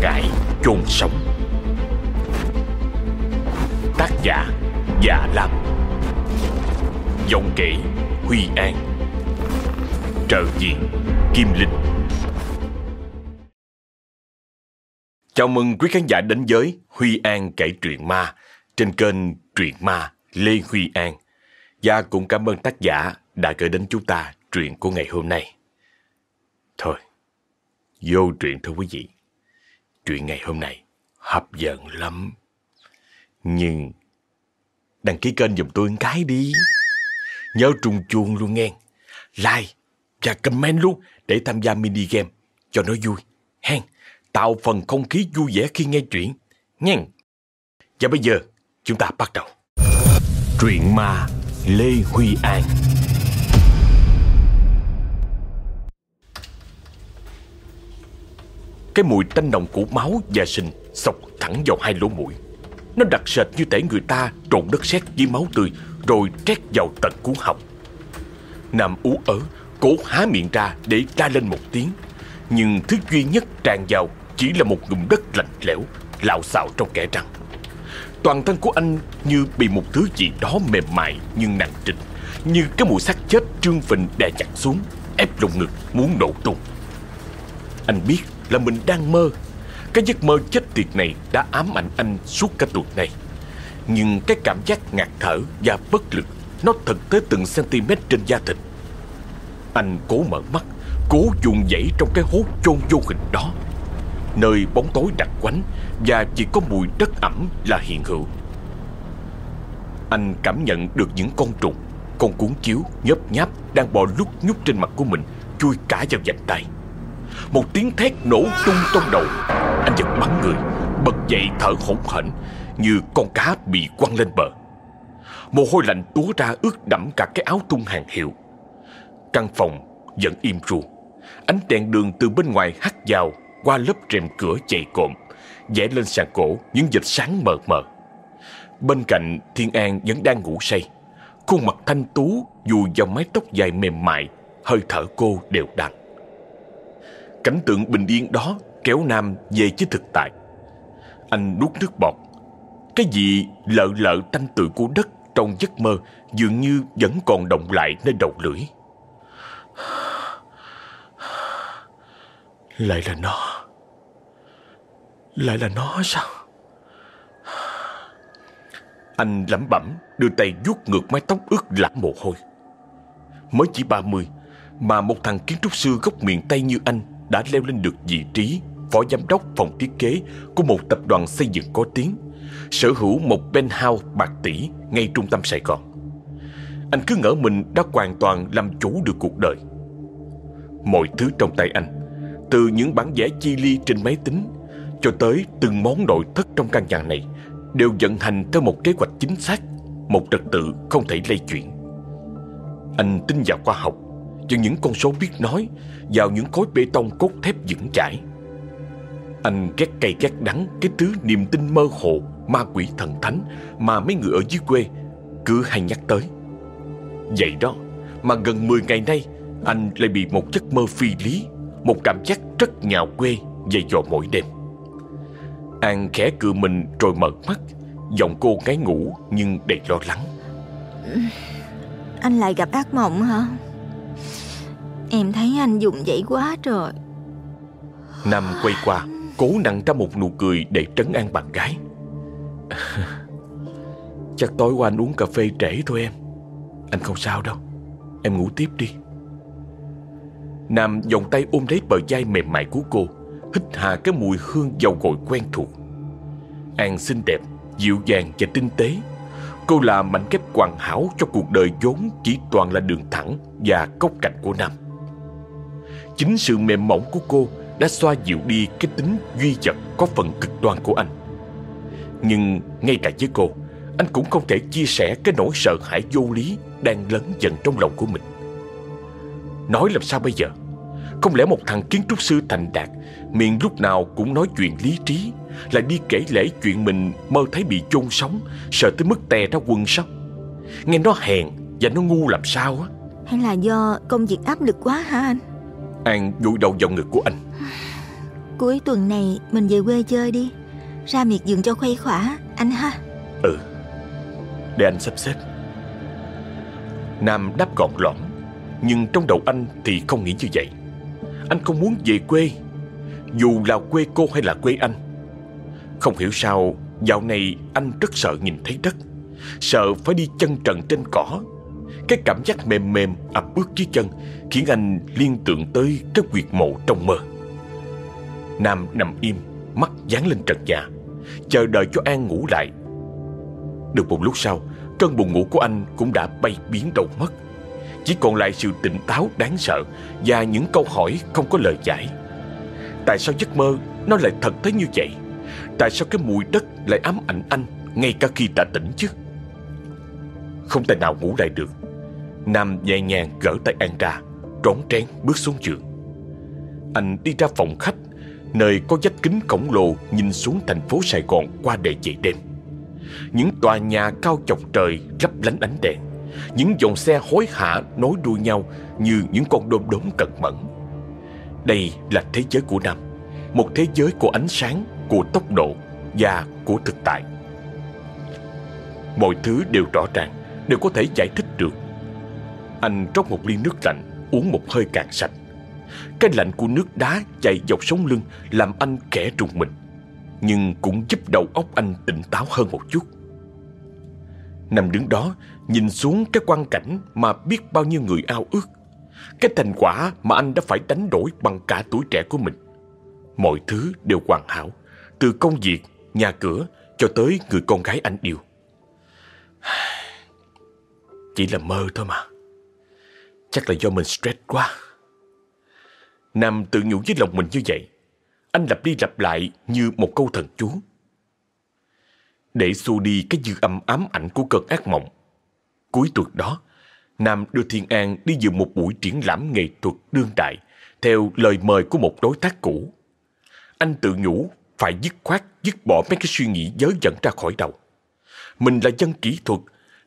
cải chôn sống. Tác giả Dạ Lam Giọng kể Huy An. Trợ diện Kim Linh. Chào mừng quý khán giả đến với Huy An kể truyện ma trên kênh Truyện Ma Lê Huy An. Và cũng cảm ơn tác giả đã gửi đến chúng ta truyện của ngày hôm nay. Thôi, vô truyện thôi quý vị. Chuyện ngày hôm nay hấp dẫn lắm. Nhưng đăng ký kênh giùm tôi cái đi. Nhớ trùng chuông luôn nghe. Like và comment luôn để tham gia mini game cho nó vui. Hen, tạo phần không khí vui vẻ khi nghe chuyện. Nghe. Và bây giờ chúng ta bắt đầu. Truyện ma Lê Huy An Cái mùi tanh nồng của máu và sinh Xộc thẳng vào hai lỗ mũi. Nó đặc sệt như thể người ta trộn đất sét với máu tươi, Rồi trét vào tận cuốn họng. Nam ú ớ Cố há miệng ra để ra lên một tiếng, Nhưng thứ duy nhất tràn vào Chỉ là một ngụm đất lạnh lẽo, Lạo xạo trong kẻ răng Toàn thân của anh như bị một thứ gì đó mềm mại nhưng nặng trịch, Như cái mùi xác chết trương phình đè chặt xuống, Ép lồng ngực muốn nổ tung. Anh biết là mình đang mơ. Cái giấc mơ chết tiệt này đã ám ảnh anh suốt cả tuần này. Nhưng cái cảm giác ngạt thở và bất lực, Nó thật tới từng cm trên da thịt. Anh cố mở mắt, Cố dùng dãy trong cái hố chôn vô hình đó. Nơi bóng tối đặc quánh Và chỉ có mùi đất ẩm là hiện hữu. Anh cảm nhận được những con trùng, Con cuốn chiếu nhớp nháp Đang bò lúc nhúc trên mặt của mình, Chui cả vào vành tay. Một tiếng thét nổ tung trong đầu Anh giật bắn người Bật dậy thở hổn hển Như con cá bị quăng lên bờ Mồ hôi lạnh túa ra ướt đẫm cả cái áo tung hàng hiệu Căn phòng vẫn im ru Ánh đèn đường từ bên ngoài hắt vào qua lớp rèm cửa chạy cộm, vẽ lên sàn cổ những vệt sáng mờ mờ. Bên cạnh Thiên An vẫn đang ngủ say. Khuôn mặt thanh tú dù dòng mái tóc dài mềm mại, hơi thở cô đều đặn. Cảnh tượng bình yên đó kéo Nam về với thực tại. Anh nuốt nước bọt. Cái gì lợ lợ tanh tự của đất trong giấc mơ dường như vẫn còn động lại nơi đầu lưỡi. Lại là nó Lại là nó sao Anh lẩm bẩm, Đưa tay vuốt ngược mái tóc ướt lãm mồ hôi Mới chỉ 30 Mà một thằng kiến trúc sư gốc miền Tây như anh đã leo lên được vị trí Phó giám đốc phòng thiết kế Của một tập đoàn xây dựng có tiếng Sở hữu một penthouse bạc tỷ Ngay trung tâm Sài Gòn Anh cứ ngỡ mình đã hoàn toàn làm chủ được cuộc đời Mọi thứ trong tay anh từ những bản vẽ chi ly trên máy tính cho tới từng món nội thất trong căn nhà này đều vận hành theo một kế hoạch chính xác, một trật tự không thể lay chuyển. Anh tin vào khoa học, vào những con số biết nói, vào những khối bê tông cốt thép vững chãi. Anh ghét cay ghét đắng cái thứ niềm tin mơ hồ, ma quỷ thần thánh mà mấy người ở dưới quê cứ hay nhắc tới. Vậy đó, mà gần 10 ngày nay anh lại bị một giấc mơ phi lý một cảm giác rất nhào quê dày dò mỗi đêm An khẽ cựa mình rồi mở mắt Giọng cô ngáy ngủ nhưng đầy lo lắng Anh lại gặp ác mộng hả? Em thấy anh dùng vậy quá rồi Nam quay qua Cố nặng ra một nụ cười để trấn an bạn gái. Chắc tối qua anh uống cà phê trễ thôi em. Anh không sao đâu. Em ngủ tiếp đi. Nam vòng tay ôm lấy bờ vai mềm mại của cô Hít hà cái mùi hương dầu gội quen thuộc. An xinh đẹp, dịu dàng và tinh tế. Cô là mảnh ghép hoàn hảo cho cuộc đời vốn chỉ toàn là đường thẳng và cốc cạnh của Nam. Chính sự mềm mỏng của cô đã xoa dịu đi cái tính duy vật có phần cực đoan của anh. Nhưng ngay cả với cô, Anh cũng không thể chia sẻ cái nỗi sợ hãi vô lý đang lớn dần trong lòng của mình. Nói làm sao bây giờ? Không lẽ một thằng kiến trúc sư thành đạt Miệng lúc nào cũng nói chuyện lý trí, Lại đi kể lễ chuyện mình mơ thấy bị chôn sống, Sợ tới mức tè ra quần sóc Nghe nó hèn và nó ngu làm sao á? Hay là do công việc áp lực quá hả anh? An vùi đầu vào ngực của anh. Cuối tuần này mình về quê chơi đi. Ra miệt vườn cho khuây khỏa Anh ha. Ừ Để anh sắp xếp. Nam đáp gọn lõn Nhưng trong đầu anh thì không nghĩ như vậy. Anh không muốn về quê Dù là quê cô hay là quê anh. Không hiểu sao Dạo này anh rất sợ nhìn thấy đất Sợ phải đi chân trần trên cỏ cái cảm giác mềm mềm ập ướt dưới chân Khiến anh liên tưởng tới cái quyệt mộ trong mơ. Nam nằm im, Mắt dán lên trần nhà, Chờ đợi cho An ngủ lại. Được một lúc sau, Cơn buồn ngủ của anh cũng đã bay biến đâu mất. Chỉ còn lại sự tỉnh táo đáng sợ Và những câu hỏi không có lời giải. Tại sao giấc mơ Nó lại thật tới như vậy? Tại sao cái mùi đất lại ám ảnh anh Ngay cả khi đã tỉnh chứ? Không thể nào ngủ lại được. Nam nhẹ nhàng gỡ tay An ra Rón rén bước xuống giường. Anh đi ra phòng khách, Nơi có vách kính khổng lồ Nhìn xuống thành phố Sài Gòn qua đề dậy đêm. Những tòa nhà cao chọc trời Lấp lánh ánh đèn, Những dòng xe hối hả nối đuôi nhau Như những con đom đóm cẩn mẫn. Đây là thế giới của Nam, Một thế giới của ánh sáng, Của tốc độ Và của thực tại. Mọi thứ đều rõ ràng, Đều có thể giải thích được anh rót một ly nước lạnh Uống một hơi cạn sạch. Cái lạnh của nước đá chạy dọc sống lưng Làm anh kẻ trùng mình Nhưng cũng giúp đầu óc anh tỉnh táo hơn một chút. Nằm đứng đó Nhìn xuống cái quang cảnh Mà biết bao nhiêu người ao ước Cái thành quả mà anh đã phải đánh đổi Bằng cả tuổi trẻ của mình. Mọi thứ đều hoàn hảo Từ công việc, nhà cửa Cho tới người con gái anh yêu. Chỉ là mơ thôi mà. Chắc là do mình stress quá. Nam tự nhủ với lòng mình như vậy. Anh lặp đi lặp lại như một câu thần chú. Để xua đi cái dư âm ám ảnh của cơn ác mộng, Cuối tuần đó, Nam đưa Thiên An đi dự một buổi triển lãm nghệ thuật đương đại Theo lời mời của một đối tác cũ. Anh tự nhủ phải dứt khoát dứt bỏ mấy cái suy nghĩ dớ dẫn ra khỏi đầu. Mình là dân kỹ thuật,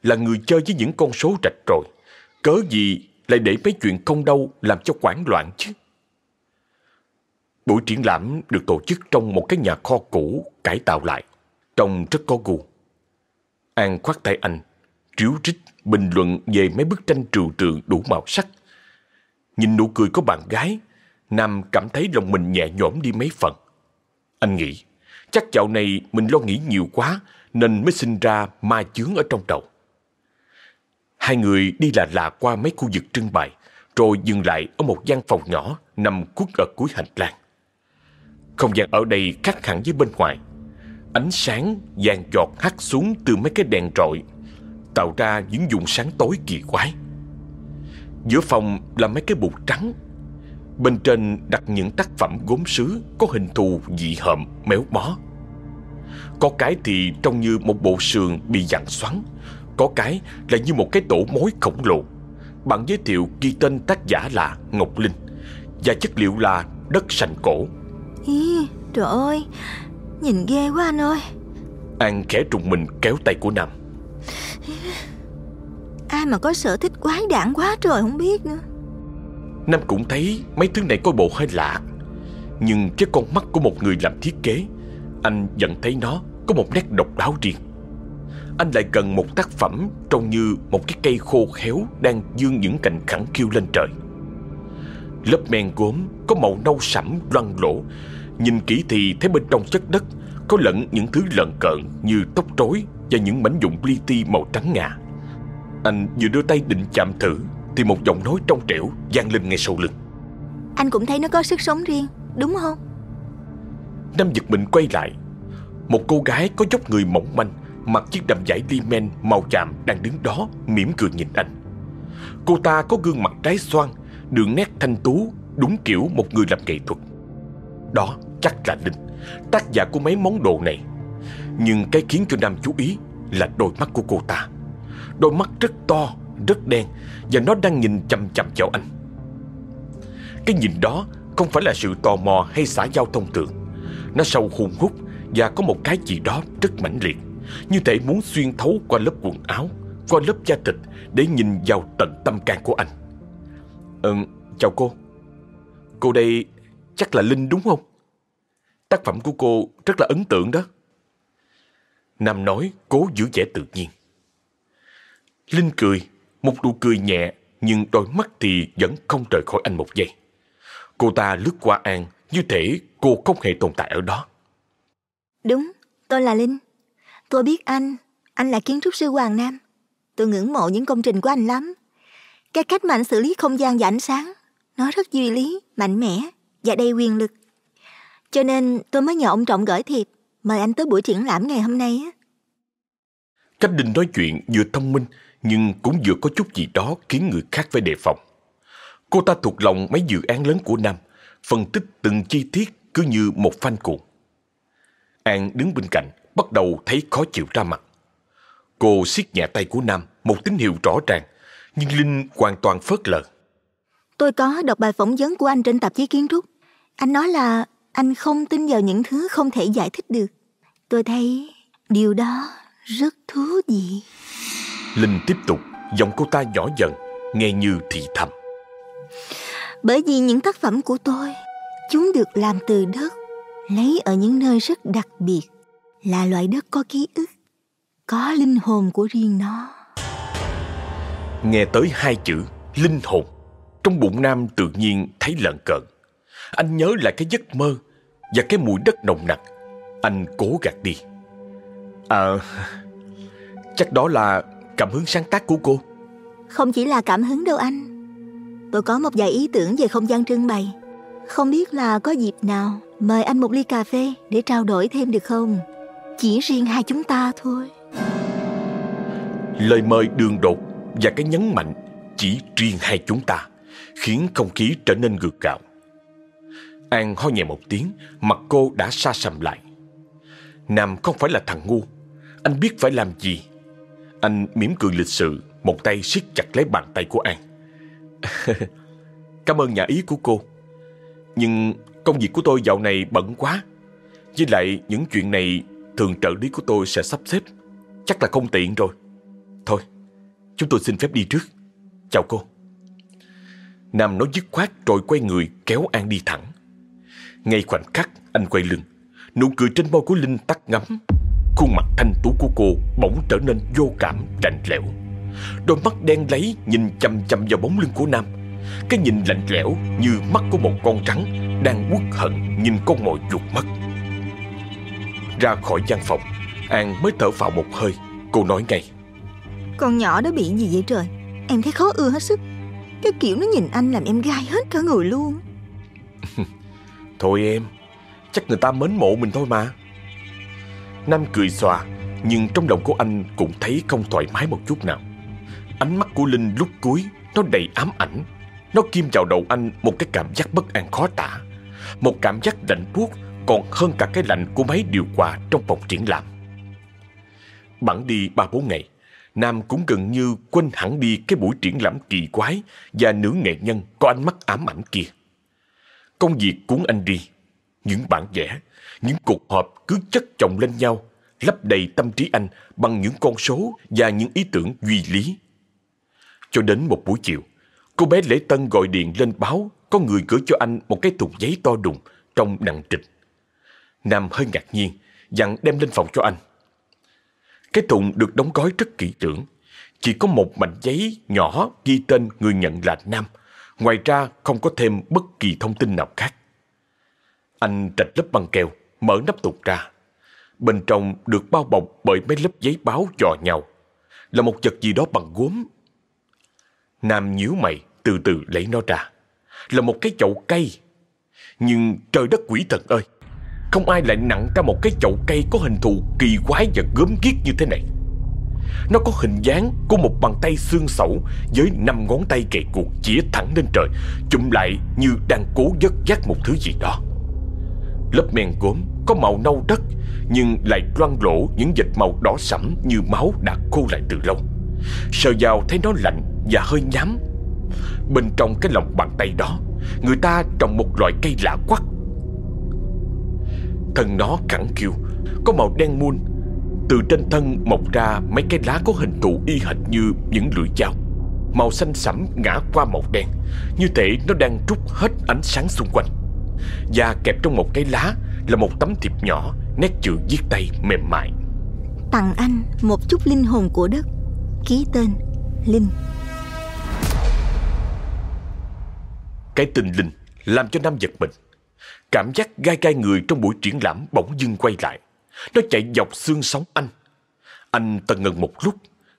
Là người chơi với những con số rạch rồi Cớ gì lại để mấy chuyện không đâu làm cho quảng loạn chứ. Buổi triển lãm được tổ chức trong một cái nhà kho cũ cải tạo lại, trông rất có gu. An khoát tay anh, ríu rít bình luận về mấy bức tranh trừu tượng đủ màu sắc. Nhìn nụ cười của bạn gái, Nam cảm thấy lòng mình nhẹ nhõm đi mấy phần. Anh nghĩ, chắc dạo này mình lo nghĩ nhiều quá nên mới sinh ra ma chướng ở trong đầu. Hai người đi là lạ qua mấy khu vực trưng bày, rồi dừng lại ở một gian phòng nhỏ nằm khuất ở cuối hành lang. Không gian ở đây khác hẳn với bên ngoài. Ánh sáng vàng giọt hắt xuống từ mấy cái đèn rọi, tạo ra những vùng sáng tối kỳ quái. Giữa phòng là mấy cái bục trắng. Bên trên đặt những tác phẩm gốm sứ có hình thù dị hợm, méo mó. Có cái thì trông như một bộ sườn bị dặn xoắn, có cái là như một cái tổ mối khổng lồ. Bạn giới thiệu ghi tên tác giả là Ngọc Linh Và chất liệu là đất sành cổ. Ý, Trời ơi Nhìn ghê quá anh ơi. An khẽ trùng mình kéo tay của Nam. Ai mà có sở thích quái đản quá trời không biết nữa. Nam cũng thấy mấy thứ này có bộ hơi lạ Nhưng cái con mắt của một người làm thiết kế Anh vẫn thấy nó có một nét độc đáo riêng anh lại cần một tác phẩm trông như một cái cây khô khéo đang dương những cành khẳng khiu lên trời. Lớp men gốm có màu nâu sẫm loang lỗ, nhìn kỹ thì thấy bên trong chất đất có lẫn những thứ lợn cợn như tóc rối và những mảnh dụng li ti màu trắng ngà. Anh vừa đưa tay định chạm thử thì một giọng nói trong trẻo vang lên ngay sau lưng. Anh cũng thấy nó có sức sống riêng, đúng không? Nam giật mình quay lại. Một cô gái có dốc người mỏng manh Mặc chiếc đầm vải men màu chạm đang đứng đó mỉm cười nhìn anh. Cô ta có gương mặt trái xoan Đường nét thanh tú Đúng kiểu một người làm nghệ thuật. Đó chắc là Linh Tác giả của mấy món đồ này. Nhưng cái khiến cho Nam chú ý Là đôi mắt của cô ta. Đôi mắt rất to, rất đen Và nó đang nhìn chăm chăm vào anh. Cái nhìn đó Không phải là sự tò mò hay xã giao thông thường. Nó sâu hùng hút Và có một cái gì đó rất mãnh liệt như thể muốn xuyên thấu qua lớp quần áo Qua lớp da thịt Để nhìn vào tận tâm can của anh Ừ, chào cô Cô đây chắc là Linh đúng không? Tác phẩm của cô rất là ấn tượng đó. Nam nói cố giữ vẻ tự nhiên. Linh cười, một nụ cười nhẹ nhưng đôi mắt thì vẫn không rời khỏi anh một giây. Cô ta lướt qua An như thể cô không hề tồn tại ở đó. Đúng, tôi là Linh. Tôi biết anh, anh là kiến trúc sư Hoàng Nam. Tôi ngưỡng mộ những công trình của anh lắm. Cái cách mà anh xử lý không gian và ánh sáng, nó rất duy lý, mạnh mẽ và đầy quyền lực. Cho nên tôi mới nhờ ông Trọng gửi thiệp, mời anh tới buổi triển lãm ngày hôm nay. Cách định nói chuyện vừa thông minh nhưng cũng vừa có chút gì đó khiến người khác phải đề phòng. Cô ta thuộc lòng mấy dự án lớn của Nam, phân tích từng chi tiết cứ như một fan cuồng. An đứng bên cạnh, bắt đầu thấy khó chịu ra mặt. Cô siết nhẹ tay của Nam, một tín hiệu rõ ràng, nhưng Linh hoàn toàn phớt lờ. Tôi có đọc bài phỏng vấn của anh trên tạp chí kiến trúc. Anh nói là anh không tin vào những thứ không thể giải thích được. Tôi thấy điều đó rất thú vị. Linh tiếp tục, giọng cô ta nhỏ dần, nghe như thì thầm. Bởi vì những tác phẩm của tôi, chúng được làm từ đất, lấy ở những nơi rất đặc biệt, là loại đất có ký ức, có linh hồn của riêng nó. Nghe tới hai chữ linh hồn, trong bụng Nam tự nhiên thấy lợn cợn. Anh nhớ lại cái giấc mơ và cái mùi đất nồng nặc. Anh cố gạt đi. À, chắc đó là cảm hứng sáng tác của cô. Không chỉ là cảm hứng đâu anh. Tôi có một vài ý tưởng về không gian trưng bày. Không biết là có dịp nào mời anh một ly cà phê để trao đổi thêm được không? Chỉ riêng hai chúng ta thôi. Lời mời đường đột và cái nhấn mạnh chỉ riêng hai chúng ta khiến không khí trở nên gượng gạo. An ho nhẹ một tiếng, mặt cô đã xa sầm lại. Nam không phải là thằng ngu, anh biết phải làm gì. Anh mỉm cười lịch sự, một tay siết chặt lấy bàn tay của An. Cảm ơn nhà ý của cô. Nhưng công việc của tôi dạo này bận quá. Với lại những chuyện này thường trợ lý của tôi sẽ sắp xếp. Chắc là không tiện rồi. Thôi, chúng tôi xin phép đi trước. Chào cô. Nam nói dứt khoát rồi quay người kéo An đi thẳng. Ngay khoảnh khắc anh quay lưng, nụ cười trên môi của Linh tắt ngấm. Khuôn mặt thanh tú của cô bỗng trở nên vô cảm, lạnh lẽo. Đôi mắt đen lấy nhìn chăm chăm vào bóng lưng của Nam. Cái nhìn lạnh lẽo như mắt của một con rắn đang uất hận nhìn con mồi chuột mất. Ra khỏi gian phòng, An mới thở phào một hơi. Cô nói ngay. Con nhỏ đó bị gì vậy trời? Em thấy khó ưa hết sức. Cái kiểu nó nhìn anh làm em gai hết cả người luôn. Thôi em, chắc người ta mến mộ mình thôi mà. Nam cười xòa, nhưng trong lòng của anh cũng thấy không thoải mái một chút nào. Ánh mắt của Linh lúc cuối, nó đầy ám ảnh. Nó kim vào đầu anh một cái cảm giác bất an khó tả. Một cảm giác lạnh buốt còn hơn cả cái lạnh của máy điều hòa trong phòng triển lãm. Bẵng đi ba bốn ngày, Nam cũng gần như quên hẳn đi cái buổi triển lãm kỳ quái và nữ nghệ nhân có ánh mắt ám ảnh kia. Công việc cuốn anh đi, những bản vẽ, những cuộc họp cứ chất chồng lên nhau, lấp đầy tâm trí anh bằng những con số và những ý tưởng duy lý. Cho đến một buổi chiều, cô bé Lễ Tân gọi điện lên báo có người gửi cho anh một cái thùng giấy to đùng trong nặng trịch. Nam hơi ngạc nhiên, dặn đem lên phòng cho anh. Cái thùng được đóng gói rất kỹ lưỡng. Chỉ có một mảnh giấy nhỏ ghi tên người nhận là Nam. Ngoài ra không có thêm bất kỳ thông tin nào khác. Anh trạch lớp băng keo, mở nắp tục ra. Bên trong được bao bọc bởi mấy lớp giấy báo dò nhau. Là một vật gì đó bằng gốm. Nam nhíu mày, từ từ lấy nó ra. Là một cái chậu cây. Nhưng trời đất quỷ thần ơi! Không ai lại nặng ra một cái chậu cây có hình thù kỳ quái và gớm ghiếc như thế này. Nó có hình dáng của một bàn tay xương sẩu với năm ngón tay kề cuộc chĩa thẳng lên trời, chụm lại như đang cố dứt dắt một thứ gì đó. Lớp men gốm có màu nâu đất nhưng lại loang lỗ những dịch màu đỏ sẫm như máu đã khô lại từ lâu. Sờ vào thấy nó lạnh và hơi nhám. Bên trong cái lòng bàn tay đó, người ta trồng một loại cây lạ quắc Thân nó cẳng kiêu. Có màu đen muôn. Từ trên thân mọc ra mấy cái lá có hình thù y hệt như những lưỡi dao. Màu xanh sẫm ngã qua màu đen. Như thể nó đang trút hết ánh sáng xung quanh. Và kẹp trong một cái lá là một tấm thiệp nhỏ Nét chữ viết tay mềm mại. Tặng anh một chút linh hồn của đất. Ký tên Linh. Cái tên Linh làm cho Nam giật mình Cảm giác gai gai người trong buổi triển lãm bỗng dưng quay lại. Nó chạy dọc xương sống anh. Anh tần ngần một lúc,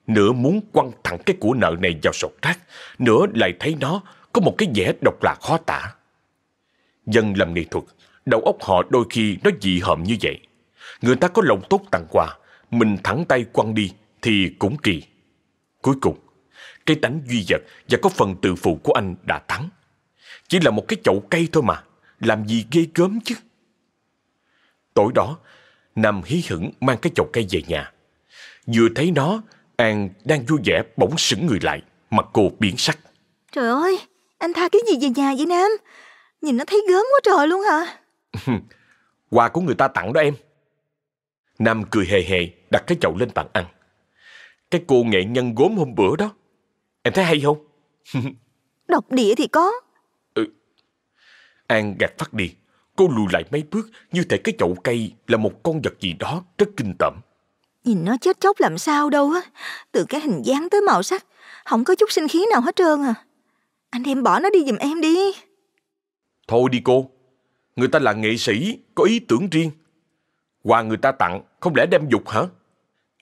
Nửa muốn quăng thẳng cái của nợ này vào sọt rác, Nửa lại thấy nó có một cái vẻ độc lạ khó tả. Dân làm nghệ thuật, Đầu óc họ đôi khi nó dị hợm như vậy. Người ta có lòng tốt tặng quà, Mình thẳng tay quăng đi Thì cũng kỳ. Cuối cùng, Cái tánh duy vật và có phần tự phụ của anh đã thắng. Chỉ là một cái chậu cây thôi mà. Làm gì ghê gớm chứ? Tối đó Nam hí hửng mang cái chậu cây về nhà. Vừa thấy nó An đang vui vẻ bỗng sững người lại Mặt cô biến sắc. Trời ơi Anh tha cái gì về nhà vậy Nam? Nhìn nó thấy gớm quá trời luôn hả? Quà của người ta tặng đó em. Nam cười hề hề đặt cái chậu lên bàn ăn. Cái cô nghệ nhân gốm hôm bữa đó Em thấy hay không? Độc địa thì có. An gạt phát đi. Cô lùi lại mấy bước Như thể cái chậu cây là một con vật gì đó Rất kinh tởm. Nhìn nó chết chóc làm sao đâu á. Từ cái hình dáng tới màu sắc Không có chút sinh khí nào hết trơn à. Anh em bỏ nó đi giùm em đi. Thôi đi cô. Người ta là nghệ sĩ Có ý tưởng riêng. Quà người ta tặng Không lẽ đem dục hả?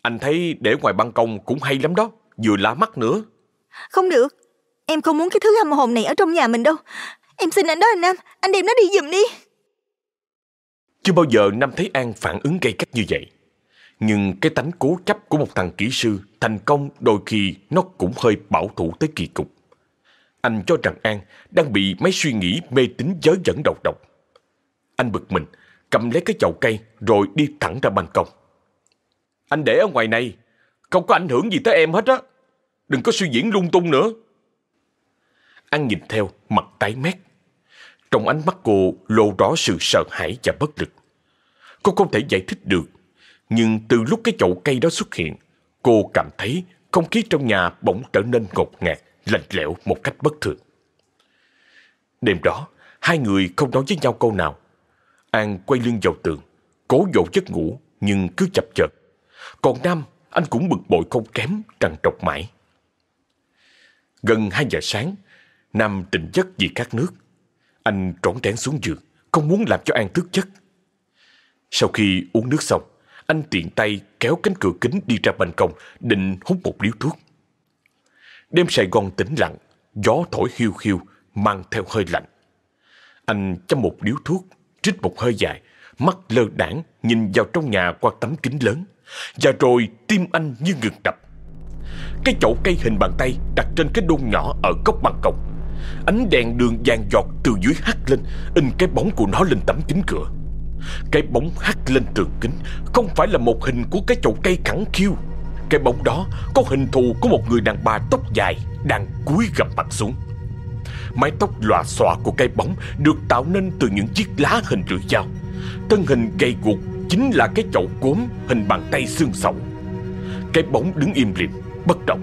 Anh thấy để ngoài ban công cũng hay lắm đó Vừa lá mắt nữa. Không được. Em không muốn cái thứ âm hồn này ở trong nhà mình đâu Em xin anh đó anh Nam Anh đem nó đi giùm đi Chưa bao giờ Nam thấy An phản ứng gay gắt như vậy Nhưng cái tánh cố chấp của một thằng kỹ sư Thành công đôi khi nó cũng hơi bảo thủ tới kỳ cục Anh cho rằng An đang bị mấy suy nghĩ mê tín giới dẫn độc độc Anh bực mình cầm lấy cái chậu cây rồi đi thẳng ra ban công. Anh để ở ngoài này, không có ảnh hưởng gì tới em hết á. Đừng có suy diễn lung tung nữa. An nhìn theo, mặt tái mét. Trong ánh mắt cô lộ rõ sự sợ hãi và bất lực. Cô không thể giải thích được, nhưng từ lúc cái chậu cây đó xuất hiện, cô cảm thấy không khí trong nhà bỗng trở nên ngột ngạt, lạnh lẽo một cách bất thường. Đêm đó, hai người không nói với nhau câu nào, An quay lưng vào tường, cố dỗ giấc ngủ nhưng cứ chập chợt. Còn Nam, anh cũng bực bội không kém, trằn trọc mãi. Gần 2 giờ sáng, Nam tỉnh giấc vì khát nước. Anh trốn trán xuống giường, không muốn làm cho An thức giấc. Sau khi uống nước xong, anh tiện tay kéo cánh cửa kính đi ra ban công, định hút một điếu thuốc. Đêm Sài Gòn tĩnh lặng, gió thổi hiu hiu, mang theo hơi lạnh. Anh châm một điếu thuốc trích một hơi dài, mắt lơ đảng nhìn vào trong nhà qua tấm kính lớn. Và rồi tim anh như ngừng đập. Cái chậu cây hình bàn tay đặt trên cái đôn nhỏ ở góc ban công. Ánh đèn đường vàng giọt từ dưới hắt lên, in cái bóng của nó lên tấm kính cửa. Cái bóng hắt lên tường kính không phải là một hình của cái chậu cây khẳng khiu. Cái bóng đó có hình thù của một người đàn bà tóc dài đang cúi gầm mặt xuống. Mái tóc lòa xòa của cây bóng được tạo nên từ những chiếc lá hình lưỡi dao. Thân hình gầy guộc chính là cái chậu cốm hình bàn tay xương sầu. Cái bóng đứng im lìm, bất động.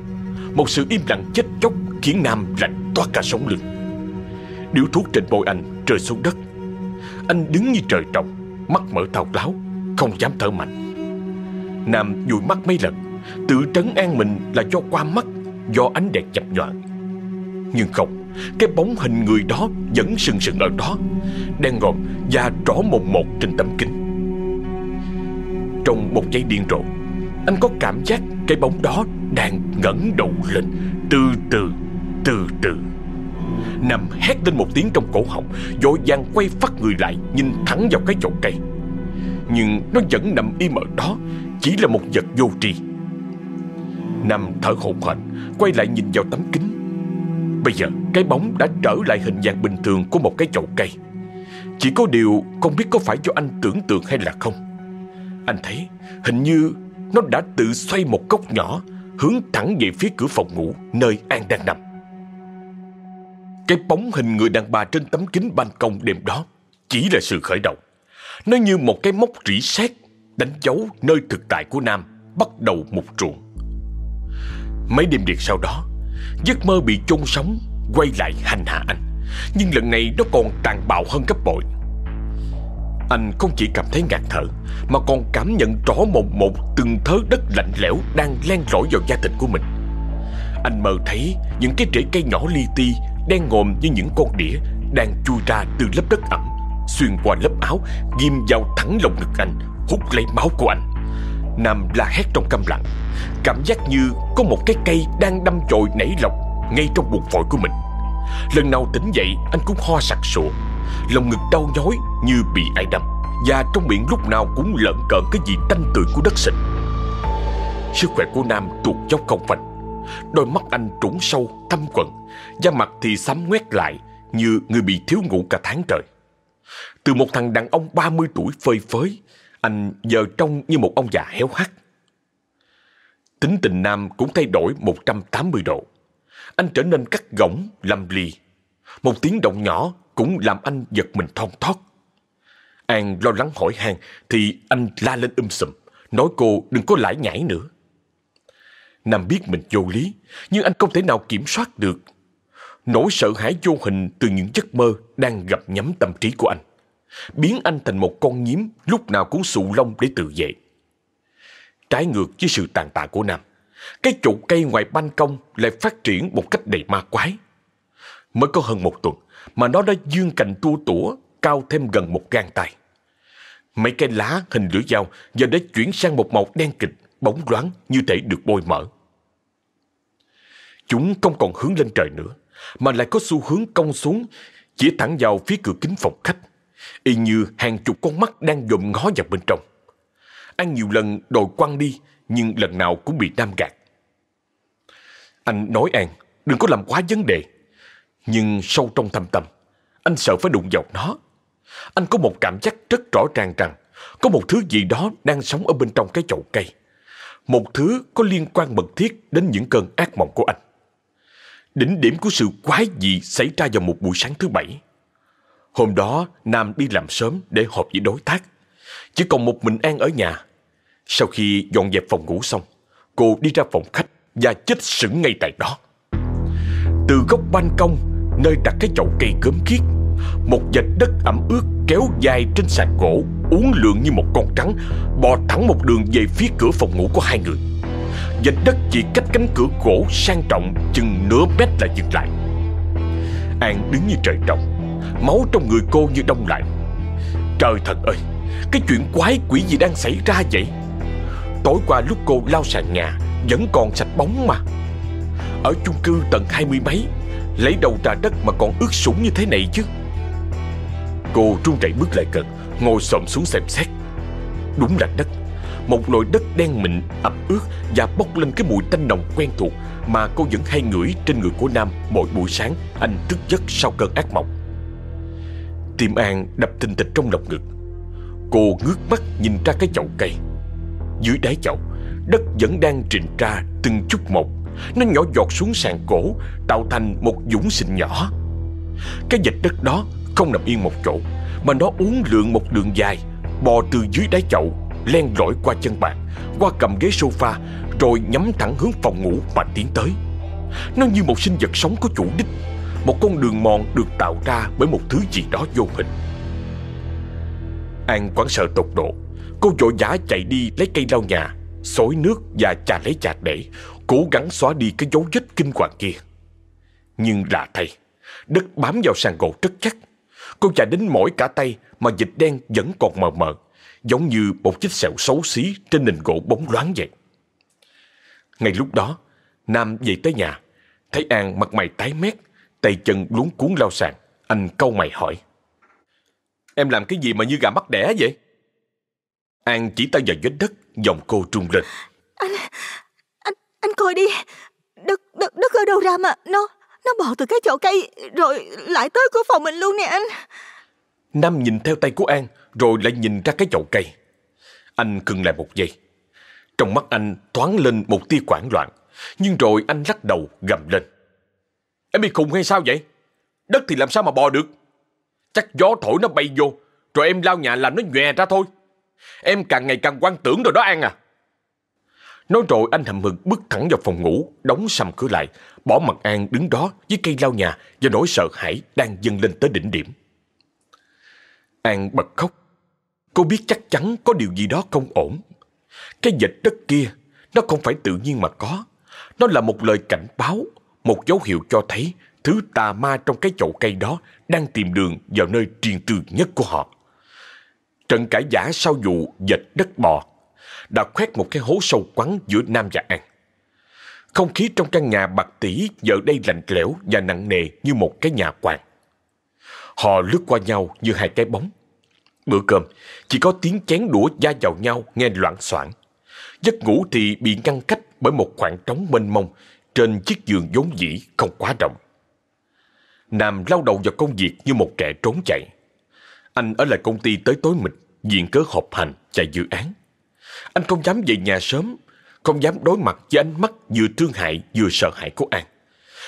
Một sự im lặng chết chóc khiến Nam rạch toát cả sống lưng. Điếu thuốc trên môi anh rơi xuống đất. Anh đứng như trời trồng, mắt mở thao láo, không dám thở mạnh. Nam dụi mắt mấy lần, tự trấn an mình là do qua mắt, do ánh đèn chập nhoạng. Nhưng không, cái bóng hình người đó vẫn sừng sừng ở đó Đen ngòm và rõ mồn một trên tấm kính Trong một giây điên rồ Anh có cảm giác cái bóng đó đang ngẩng đầu lên Từ từ, từ từ. Nam hét lên một tiếng trong cổ họng Vội vàng quay phát người lại, Nhìn thẳng vào cái chậu cây. Nhưng nó vẫn nằm im ở đó, Chỉ là một vật vô tri. Nam thở hổn hển Quay lại nhìn vào tấm kính. Bây giờ, cái bóng đã trở lại hình dạng bình thường của một cái chậu cây. Chỉ có điều không biết có phải do anh tưởng tượng hay là không. Anh thấy, hình như nó đã tự xoay một góc nhỏ, Hướng thẳng về phía cửa phòng ngủ, nơi An đang nằm. Cái bóng hình người đàn bà trên tấm kính ban công đêm đó Chỉ là sự khởi đầu. Nó như một cái mốc rỉ sét Đánh dấu nơi thực tại của Nam Bắt đầu một ruộng. Mấy đêm điệt sau đó, Giấc mơ bị chôn sống Quay lại hành hạ anh. Nhưng lần này nó còn tàn bạo hơn gấp bội. Anh không chỉ cảm thấy ngạt thở, Mà còn cảm nhận rõ một một từng thớ đất lạnh lẽo Đang len lỏi vào da thịt của mình. Anh mơ thấy những cái rễ cây nhỏ li ti Đen ngòm như những con đĩa Đang chui ra từ lớp đất ẩm Xuyên qua lớp áo Ghim vào thẳng lồng ngực anh Hút lấy máu của anh. Nam la hét trong câm lặng Cảm giác như có một cái cây đang đâm chồi nảy lọc Ngay trong bụng phổi của mình. Lần nào tỉnh dậy anh cũng ho sặc sụa lồng ngực đau nhói như bị ai đâm Và trong miệng lúc nào cũng lợn cợn cái gì tanh tưởi của đất sình. Sức khỏe của Nam tuột dốc không phanh Đôi mắt anh trũng sâu, thâm quần Da mặt thì xám ngoét lại Như người bị thiếu ngủ cả tháng trời Từ một thằng đàn ông 30 tuổi phơi phới Anh giờ trông như một ông già héo hắt Tính tình Nam cũng thay đổi 180 độ Anh trở nên cắt gỗng, lầm lì Một tiếng động nhỏ cũng làm anh giật mình thon thót. An lo lắng hỏi han thì anh la lên um sùm, nói cô đừng có lải nhải nữa. Nam biết mình vô lý, nhưng anh không thể nào kiểm soát được. Nỗi sợ hãi vô hình từ những giấc mơ đang gặp nhắm tâm trí của anh. Biến anh thành một con nhím lúc nào cũng sụ lông để tự vệ. Trái ngược với sự tàn tạ của Nam, cái trụ cây ngoài ban công lại phát triển một cách đầy ma quái. Mới có hơn một tuần, mà nó đã dương cành tua tủa cao thêm gần một gang tay. Mấy cây lá hình lưỡi dao giờ đã chuyển sang một màu đen kịch, bóng loáng như thể được bôi mỡ. Chúng không còn hướng lên trời nữa, mà lại có xu hướng cong xuống, chỉ thẳng vào phía cửa kính phòng khách, y như hàng chục con mắt đang dòm ngó vào bên trong. Anh nhiều lần đòi quăng đi, nhưng lần nào cũng bị Nam gạt. Anh nói An, đừng có làm quá vấn đề. Nhưng sâu trong thâm tâm, anh sợ phải đụng vào nó. Anh có một cảm giác rất rõ ràng rằng có một thứ gì đó đang sống ở bên trong cái chậu cây. Một thứ có liên quan mật thiết đến những cơn ác mộng của anh. Đỉnh điểm của sự quái dị xảy ra vào một buổi sáng thứ bảy. Hôm đó, Nam đi làm sớm để họp với đối tác. Chỉ còn một mình An ở nhà. Sau khi dọn dẹp phòng ngủ xong, cô đi ra phòng khách và chết sững ngay tại đó. Từ góc ban công nơi đặt cái chậu cây cớm kiết. Một vệt đất ẩm ướt kéo dài trên sàn gỗ, uốn lượn như một con trắng, bò thẳng một đường về phía cửa phòng ngủ của hai người dịch đất chỉ cách cánh cửa gỗ sang trọng chừng nửa mét là dừng lại. An đứng như trời trồng, máu trong người cô như đông lại. Trời thật ơi, cái chuyện quái quỷ gì đang xảy ra vậy? Tối qua lúc cô lao sàn nhà, vẫn còn sạch bóng mà. Ở chung cư tầng hai mươi mấy Lấy đầu trà đất mà còn ướt sũng như thế này chứ Cô run rẩy bước lại gần Ngồi xổm xuống xem xét Đúng là đất một loại đất đen mịn, ẩm ướt Và bốc lên cái mùi tanh nồng quen thuộc Mà cô vẫn hay ngửi trên người của Nam Mỗi buổi sáng anh thức giấc sau cơn ác mộng. Tim An đập thình thịch trong lòng ngực. Cô ngước mắt nhìn ra cái chậu cây. Dưới đáy chậu Đất vẫn đang trình ra từng chút một. Nó nhỏ giọt xuống sàn cổ Tạo thành một dũng xịn nhỏ. Cái dịch đất đó không nằm yên một chỗ Mà nó uốn lượn một đường dài Bò từ dưới đáy chậu Len lỏi qua chân bàn, Qua cầm ghế sofa, Rồi nhắm thẳng hướng phòng ngủ mà tiến tới. Nó như một sinh vật sống có chủ đích, Một con đường mòn được tạo ra Bởi một thứ gì đó vô hình. An quán sợ tột độ, Cô vội vã chạy đi lấy cây lau nhà, Xối nước và chà lấy chạc để, Cố gắng xóa đi cái dấu vết kinh hoàng kia. Nhưng lạ thay, Đất bám vào sàn gỗ rất chắc. Cô chạy đến mỏi cả tay Mà dịch đen vẫn còn mờ mờ. Giống như một chiếc sẹo xấu xí Trên nền gỗ bóng loáng vậy. Ngay lúc đó Nam về tới nhà Thấy An mặt mày tái mét Tay chân luống cuốn lao sàn. Anh câu mày hỏi Em làm cái gì mà như gà mắc đẻ vậy? An chỉ tay vào vết đất Giọng cô trung lên. Anh Anh anh coi đi. Đất đất đất ở đâu ra mà Nó nó bò từ cái chậu cây Rồi lại tới cửa phòng mình luôn nè anh. Nam nhìn theo tay của An rồi lại nhìn ra cái chậu cây. Anh cưng lại một giây. Trong mắt anh thoáng lên một tia quảng loạn. Nhưng rồi anh lắc đầu gầm lên. Em bị khùng hay sao vậy? Đất thì làm sao mà bò được? Chắc gió thổi nó bay vô Rồi em lao nhà làm nó nhòe ra thôi. Em càng ngày càng quan tưởng rồi đó An à. Nói rồi anh hậm hực bước thẳng vào phòng ngủ, đóng sầm cửa lại, bỏ mặt An đứng đó với cây lao nhà và nỗi sợ hãi đang dâng lên tới đỉnh điểm. An bật khóc. Cô biết chắc chắn có điều gì đó không ổn. Cái dịch đất kia, nó không phải tự nhiên mà có. Nó là một lời cảnh báo, một dấu hiệu cho thấy thứ tà ma trong cái chậu cây đó đang tìm đường vào nơi riêng tư nhất của họ. Trận cãi giả sau vụ dệt đất bò đã khoét một cái hố sâu quắn giữa Nam và An. Không khí trong căn nhà bạc tỷ giờ đây lạnh lẽo và nặng nề như một cái nhà quàng Họ lướt qua nhau như hai cái bóng. Bữa cơm, chỉ có tiếng chén đũa da vào nhau nghe loạn soạn. Giấc ngủ thì bị ngăn cách bởi một khoảng trống mênh mông trên chiếc giường vốn dĩ không quá rộng. Nam lao đầu vào công việc như một kẻ trốn chạy. Anh ở lại công ty tới tối mịt, diện cớ họp hành, chạy dự án. Anh không dám về nhà sớm, không dám đối mặt với ánh mắt vừa thương hại vừa sợ hãi của An.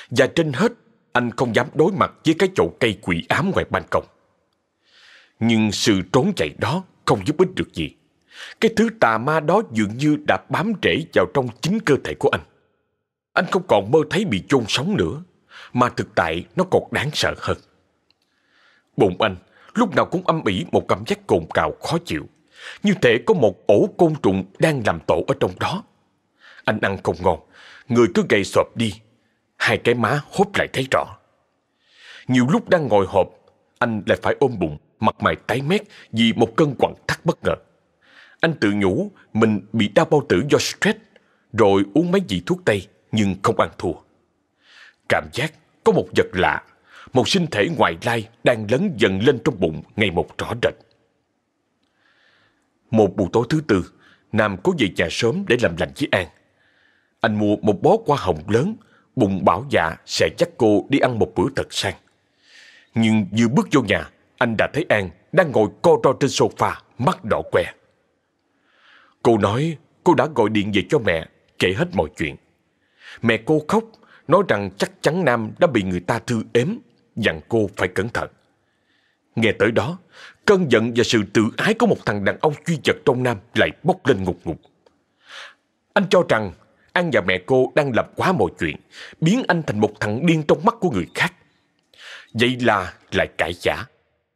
Và trên hết, anh không dám đối mặt với cái chậu cây quỷ ám ngoài ban công. Nhưng sự trốn chạy đó không giúp ích được gì. Cái thứ tà ma đó dường như đã bám rễ vào trong chính cơ thể của anh. Anh không còn mơ thấy bị chôn sống nữa, mà thực tại nó còn đáng sợ hơn. Bụng anh lúc nào cũng âm ỉ một cảm giác cồn cào khó chịu, như thể có một ổ côn trùng đang làm tổ ở trong đó. Anh ăn không ngon, người cứ gầy sọp đi, hai cái má hốt lại thấy rõ. Nhiều lúc đang ngồi họp, anh lại phải ôm bụng, mặt mày tái mét vì một cơn quặn thắt bất ngờ. Anh tự nhủ mình bị đau bao tử do stress, rồi uống mấy vị thuốc tây nhưng không ăn thua. Cảm giác có một vật lạ, một sinh thể ngoài lai đang lớn dần lên trong bụng ngày một rõ rệt. Một buổi tối thứ tư, Nam cố về nhà sớm để làm lành với An. Anh mua một bó hoa hồng lớn, bụng bảo dạ sẽ dắt cô đi ăn một bữa thật sang. Nhưng vừa bước vô nhà, anh đã thấy An đang ngồi co ro trên sofa, mắt đỏ que. Cô nói cô đã gọi điện về cho mẹ, kể hết mọi chuyện. Mẹ cô khóc, nói rằng chắc chắn Nam đã bị người ta thư ếm, dặn cô phải cẩn thận. Nghe tới đó, cơn giận và sự tự ái của một thằng đàn ông duy vật trong Nam lại bốc lên ngục ngục. Anh cho rằng An và mẹ cô đang làm quá mọi chuyện, biến anh thành một thằng điên trong mắt của người khác. Vậy là lại cãi giả.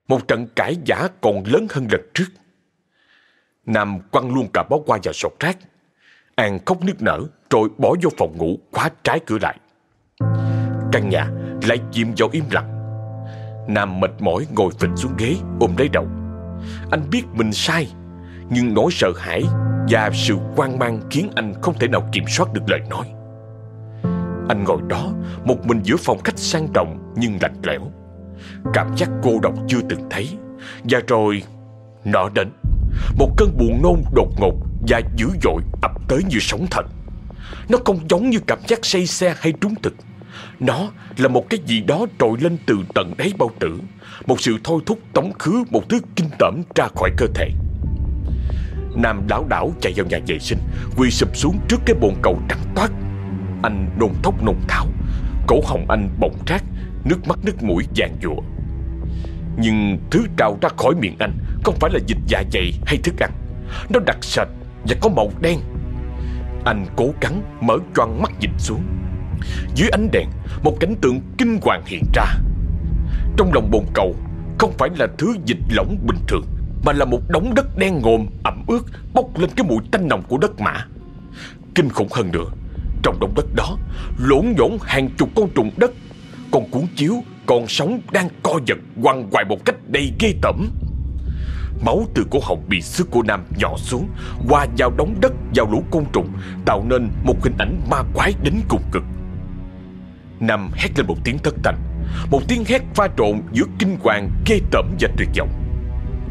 Một trận cãi giả còn lớn hơn lần trước. Nam quăng luôn cả bó hoa vào sọt rác. An khóc nức nở rồi bỏ vô phòng ngủ khóa trái cửa lại. Căn nhà lại chìm vào im lặng. Nam mệt mỏi ngồi phịch xuống ghế ôm lấy đầu. Anh biết mình sai, nhưng nỗi sợ hãi và sự quan mang khiến anh không thể nào kiểm soát được lời nói. Anh ngồi đó, một mình giữa phòng khách sang trọng nhưng lạnh lẽo. Cảm giác cô độc chưa từng thấy. Và rồi, nó đến. Một cơn buồn nôn đột ngột và dữ dội ập tới như sóng thần. Nó không giống như cảm giác say xe hay trúng thực. Nó là một cái gì đó trồi lên từ tận đáy bao tử. Một sự thôi thúc tống khứ một thứ kinh tởm ra khỏi cơ thể. Nam đảo đảo chạy vào nhà vệ sinh Quỳ sụp xuống trước cái bồn cầu trắng toát Anh nôn thốc nôn tháo Cổ họng anh bỗng rát Nước mắt nước mũi vàng dụa Nhưng thứ trào ra khỏi miệng anh Không phải là dịch dạ dày hay thức ăn. Nó đặc sệt và có màu đen. Anh cố gắng mở choang mắt nhìn xuống. Dưới ánh đèn Một cảnh tượng kinh hoàng hiện ra. Trong lòng bồn cầu Không phải là thứ dịch lỏng bình thường mà là một đống đất đen ngòm ẩm ướt bốc lên cái mùi tanh nồng của đất mã. Kinh khủng hơn nữa, trong đống đất đó lỗn nhổn hàng chục con trùng đất, con cuốn chiếu, con sống đang co giật quằn quại một cách đầy ghê tởm. Máu từ cổ họng bị sức của Nam nhỏ xuống, qua vào đống đất vào lũ côn trùng, tạo nên một hình ảnh ma quái đến cùng cực. Nam hét lên một tiếng thất thanh, một tiếng hét pha trộn giữa kinh hoàng, ghê tởm và tuyệt vọng.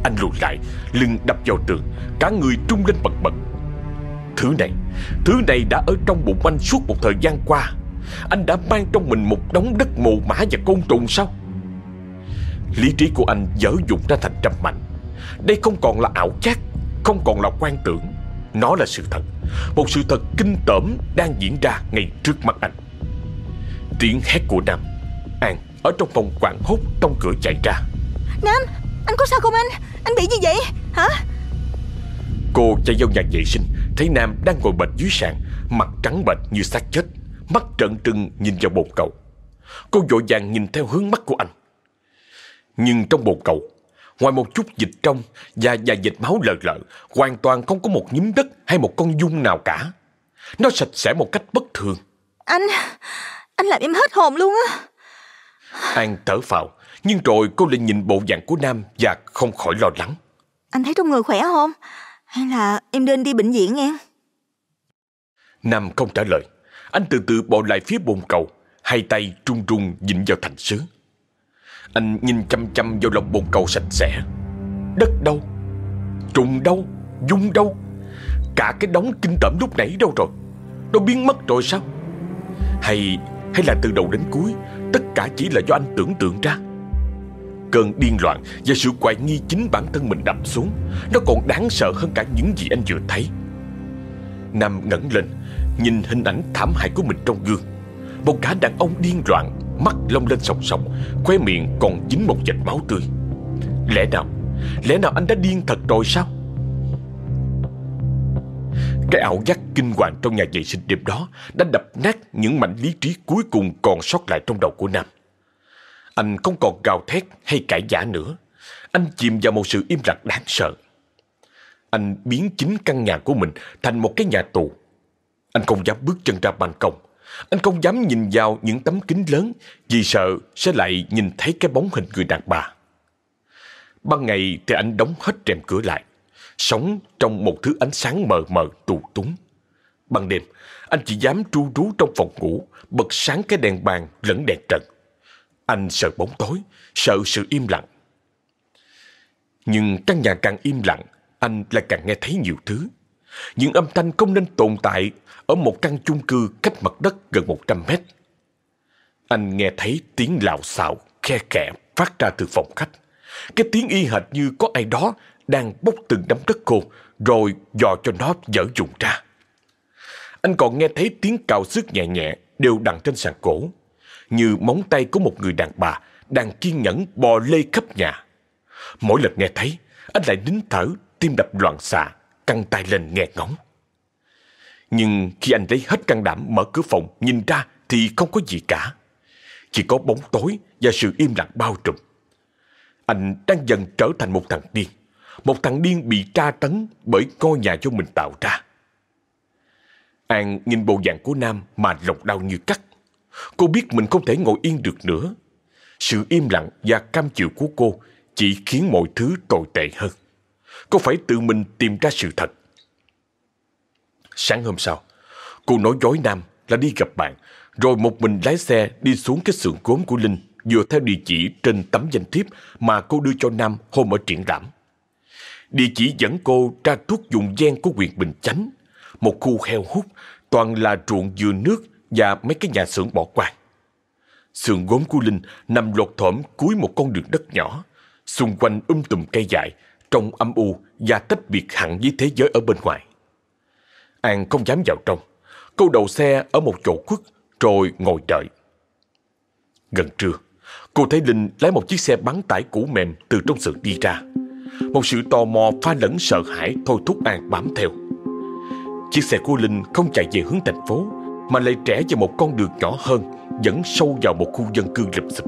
Anh lùi lại Lưng đập vào tường Cả người trung lên bật bật Thứ này Thứ này đã ở trong bụng anh suốt một thời gian qua anh đã mang trong mình một đống đất mồ mã và côn trùng sao? Lý trí của anh dở dụng ra thành trăm mạnh. Đây không còn là ảo giác Không còn là quan tưởng. Nó là sự thật Một sự thật kinh tởm đang diễn ra ngay trước mặt anh. Tiếng hét của Nam An ở trong phòng quảng hốt trong cửa chạy ra. Nam anh có sao không anh? Anh bị gì vậy? Hả? Cô chạy vào nhà vệ sinh Thấy Nam đang ngồi bệt dưới sàn Mặt trắng bệch như xác chết Mắt trợn trừng nhìn vào bồn cầu Cô vội vàng nhìn theo hướng mắt của anh Nhưng trong bồn cầu Ngoài một chút dịch trong và vài dịch máu lờ lợ, hoàn toàn không có một nhúm đất hay một con dung nào cả. Nó sạch sẽ một cách bất thường. Anh, anh làm em hết hồn luôn á. An thở phào, nhưng rồi cô lại nhìn bộ dạng của Nam và không khỏi lo lắng. Anh thấy trong người khỏe không? Hay là em nên đi bệnh viện nghe? Nam không trả lời. Anh từ từ bò lại phía bồn cầu, hai tay trung trung dịnh vào thành sứ. Anh nhìn chăm chăm vào lòng bồn cầu sạch sẽ. Đất đâu? Trùng đâu? Dung đâu? Cả cái đống kinh tởm lúc nãy đâu rồi? Nó biến mất rồi sao? Hay hay là từ đầu đến cuối tất cả chỉ là do anh tưởng tượng ra? Cơn điên loạn và sự hoài nghi chính bản thân mình đập xuống Nó còn đáng sợ hơn cả những gì anh vừa thấy Nam ngẩng lên Nhìn hình ảnh thảm hại của mình trong gương. Một gã đàn ông điên loạn, Mắt lông lên sòng sòng Khóe miệng còn dính một vệt máu tươi. Lẽ nào Lẽ nào anh đã điên thật rồi sao? Cái ảo giác kinh hoàng trong nhà vệ sinh đêm đó Đã đập nát những mảnh lý trí cuối cùng còn sót lại trong đầu của Nam. Anh không còn gào thét hay cãi giả nữa. Anh chìm vào một sự im lặng đáng sợ. Anh biến chính căn nhà của mình thành một cái nhà tù. Anh không dám bước chân ra ban công. Anh không dám nhìn vào những tấm kính lớn, Vì sợ sẽ lại nhìn thấy cái bóng hình người đàn bà. Ban ngày thì anh đóng hết rèm cửa lại, Sống trong một thứ ánh sáng mờ mờ tù túng. Ban đêm, Anh chỉ dám tru rú trong phòng ngủ, Bật sáng cái đèn bàn lẫn đèn trần. Anh sợ bóng tối, Sợ sự im lặng. Nhưng căn nhà càng im lặng, Anh lại càng nghe thấy nhiều thứ. Những âm thanh không nên tồn tại Ở một căn chung cư cách mặt đất gần 100 mét Anh nghe thấy tiếng lạo xạo Khe kẹ phát ra từ phòng khách Cái tiếng y hệt như có ai đó đang bốc từng đám đất khô rồi dò cho nó dở dụng ra. Anh còn nghe thấy tiếng cào xước nhẹ nhẹ đều đặn trên sàn cổ, như móng tay của một người đàn bà đang kiên nhẫn bò lê khắp nhà. Mỗi lần nghe thấy, anh lại nín thở, tim đập loạn xạ, căng tay lên nghe ngóng. Nhưng khi anh lấy hết can đảm mở cửa phòng nhìn ra thì không có gì cả. Chỉ có bóng tối và sự im lặng bao trùm. Anh đang dần trở thành một thằng điên. Một thằng điên bị tra tấn bởi ngôi nhà do mình tạo ra. An nhìn bộ dạng của Nam mà lòng đau như cắt. Cô biết mình không thể ngồi yên được nữa. Sự im lặng và cam chịu của cô chỉ khiến mọi thứ tồi tệ hơn. Cô phải tự mình tìm ra sự thật. Sáng hôm sau, cô nói dối Nam là đi gặp bạn, rồi một mình lái xe đi xuống cái xưởng gốm của Linh dựa theo địa chỉ trên tấm danh thiếp mà cô đưa cho Nam hôm ở triển lãm. Địa chỉ dẫn cô ra thuốc dùng gen của huyện Bình Chánh, một khu heo hút, toàn là ruộng dừa nước và mấy cái nhà xưởng bỏ quang. Sườn gốm của Linh nằm lột thỏm cuối một con đường đất nhỏ, xung quanh um tùm cây dại, trong âm u và tách biệt hẳn với thế giới ở bên ngoài. An không dám vào trong, cô đầu xe ở một chỗ khuất rồi ngồi đợi. Gần trưa, cô thấy Linh lái một chiếc xe bắn tải cũ mềm từ trong sự đi ra. Một sự tò mò pha lẫn sợ hãi thôi thúc An bám theo. Chiếc xe của Linh không chạy về hướng thành phố mà lại trẻ vào một con đường nhỏ hơn dẫn sâu vào một khu dân cư lụp xụp.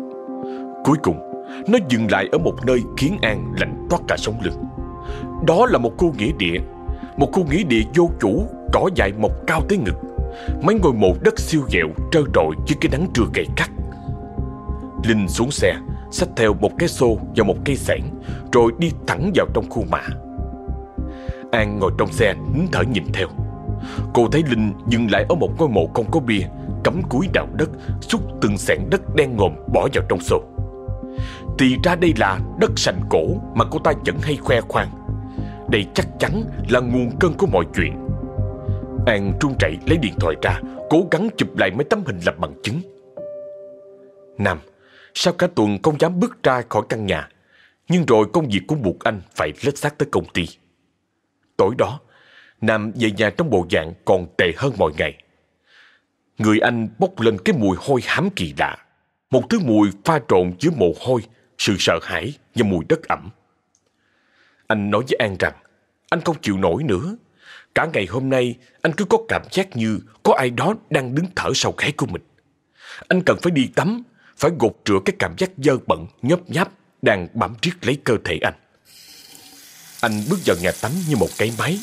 Cuối cùng, nó dừng lại ở một nơi khiến An lạnh toát cả sống lưng. Đó là một khu nghĩa địa, một khu nghĩa địa vô chủ, cỏ dại mọc cao tới ngực. Mấy ngôi mộ đất siêu dẹo trơ trọi dưới cái nắng trưa gay cắt. Linh xuống xe, xách theo một cái xô và một cây sẻn, rồi đi thẳng vào trong khu mả. An ngồi trong xe nín thở nhìn theo. Cô thấy Linh dừng lại ở một ngôi mộ không có bia, cắm cúi đào đất, xúc từng sẻn đất đen ngòm bỏ vào trong xô. Thì ra đây là đất sành cổ mà cô ta vẫn hay khoe khoang. Đây chắc chắn là nguồn cơn của mọi chuyện. An trung chạy lấy điện thoại ra, cố gắng chụp lại mấy tấm hình làm bằng chứng. Nam, sau cả tuần không dám bước ra khỏi căn nhà, nhưng rồi công việc cũng buộc anh phải lết xác tới công ty. Tối đó, Nam về nhà trong bộ dạng còn tệ hơn mọi ngày. Người anh bốc lên cái mùi hôi hám kỳ lạ. Một thứ mùi pha trộn giữa mồ hôi, sự sợ hãi và mùi đất ẩm. Anh nói với An rằng, anh không chịu nổi nữa. Cả ngày hôm nay, anh cứ có cảm giác như có ai đó đang đứng thở sau gáy của mình. Anh cần phải đi tắm, phải gột rửa cái cảm giác dơ bẩn, nhớp nháp đang bám riết lấy cơ thể anh. Anh bước vào nhà tắm như một cái máy,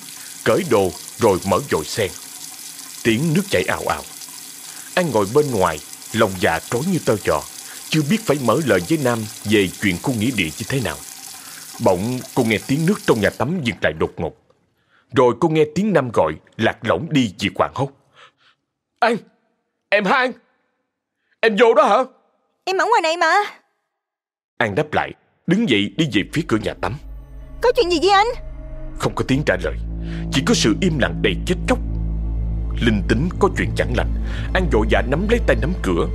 cởi đồ rồi mở dội sen. Tiếng nước chảy ào ào. An ngồi bên ngoài, lòng dạ trối như tơ giò, chưa biết phải mở lời với Nam về chuyện cô nghĩa địa như thế nào. Bỗng cô nghe tiếng nước trong nhà tắm dừng lại đột ngột. Rồi cô nghe tiếng Nam gọi lạc lõng đi vì quảng hốt. An! Em hả An? Em vô đó hả? Em ở ngoài này mà. An đáp lại, đứng dậy đi về phía cửa nhà tắm. Có chuyện gì với anh? Không có tiếng trả lời, chỉ có sự im lặng đầy chết chóc. Linh tính có chuyện chẳng lành, An vội vã nắm lấy tay nắm cửa.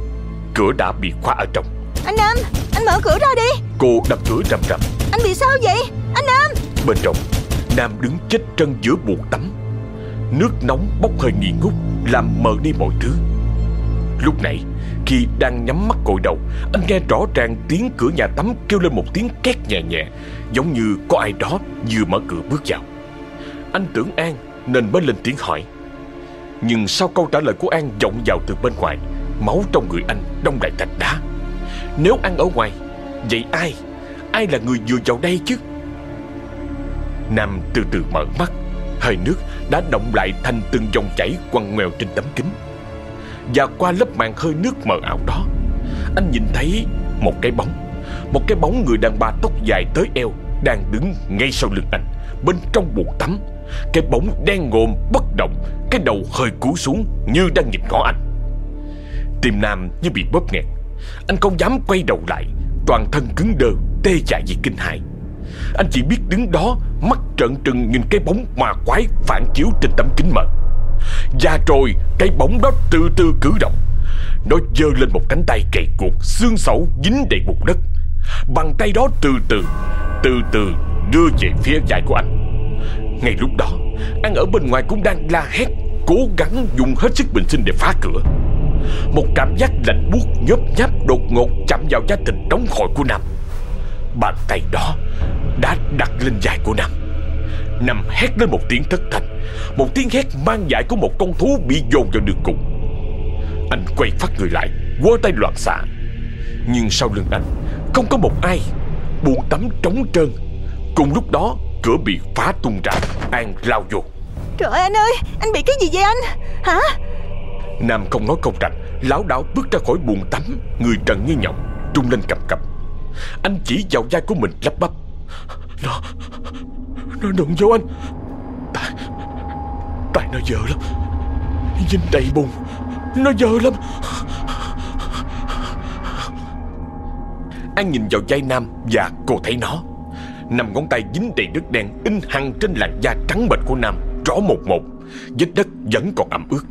Cửa đã bị khóa ở trong. Anh Nam, anh mở cửa ra đi. Cô đập cửa rầm rầm. Anh bị sao vậy? Anh Nam! Bên trong, Nam đứng chết chân giữa buồng tắm. Nước nóng bốc hơi nghi ngút, làm mờ đi mọi thứ. Lúc này, khi đang nhắm mắt cội đầu, anh nghe rõ ràng tiếng cửa nhà tắm kêu lên một tiếng két nhẹ nhẹ, giống như có ai đó vừa mở cửa bước vào. Anh tưởng An nên mới lên tiếng hỏi. Nhưng sau câu trả lời của An vọng vào từ bên ngoài, máu trong người anh đông lại thành đá. Nếu ăn ở ngoài, vậy ai? Ai là người vừa vào đây chứ? Nam từ từ mở mắt, hơi nước đã động lại thành từng dòng chảy quằn ngoèo trên tấm kính. Và qua lớp màn hơi nước mờ ảo đó Anh nhìn thấy một cái bóng Một cái bóng người đàn bà tóc dài tới eo Đang đứng ngay sau lưng anh Bên trong buồng tắm Cái bóng đen ngồm bất động Cái đầu hơi cúi xuống như đang nhìn ngó anh Tim Nam như bị bóp nghẹt. Anh không dám quay đầu lại. Toàn thân cứng đơ, Tê dại vì kinh hãi. Anh chỉ biết đứng đó, Mắt trợn trừng nhìn cái bóng ma quái Phản chiếu trên tấm kính mờ. Và rồi, cái bóng đó từ từ cử động. Nó giơ lên một cánh tay cày cuột Xương sẩu dính đầy bùn đất. Bàn tay đó từ từ Từ từ đưa về phía vai của anh. Ngay lúc đó, Anh ở bên ngoài cũng đang la hét, Cố gắng dùng hết sức bình sinh để phá cửa. Một cảm giác lạnh buốt nhớp nháp đột ngột chạm vào da thịt nóng hổi của Nam. Bàn tay đó đã đặt lên vai của Nam. Nam hét lên một tiếng thất thanh, Một tiếng hét mang dại của một con thú bị dồn vào đường cùng. Anh quay phát người lại Quơ tay loạn xạ. Nhưng sau lưng anh, Không có một ai. Buồn tắm trống trơn. Cùng lúc đó, cửa bị phá tung ra, An lao vô. Trời ơi, anh ơi, Anh bị cái gì vậy anh? Hả? Nam không nói không rành Lão đảo bước ra khỏi buồng tắm, Người trần như nhộng, Trung lên cầm cập. Anh chỉ vào vai của mình lắp bắp. Nó nó đụng vô anh. Tại Tại nó dở lắm. Dính đầy bùn Nó dở lắm. An nhìn vào vai Nam Và cô thấy nó. Nằm ngón tay dính đầy đất đen In hằn trên làn da trắng bệch của Nam, Rõ một một. Vết đất vẫn còn ẩm ướt.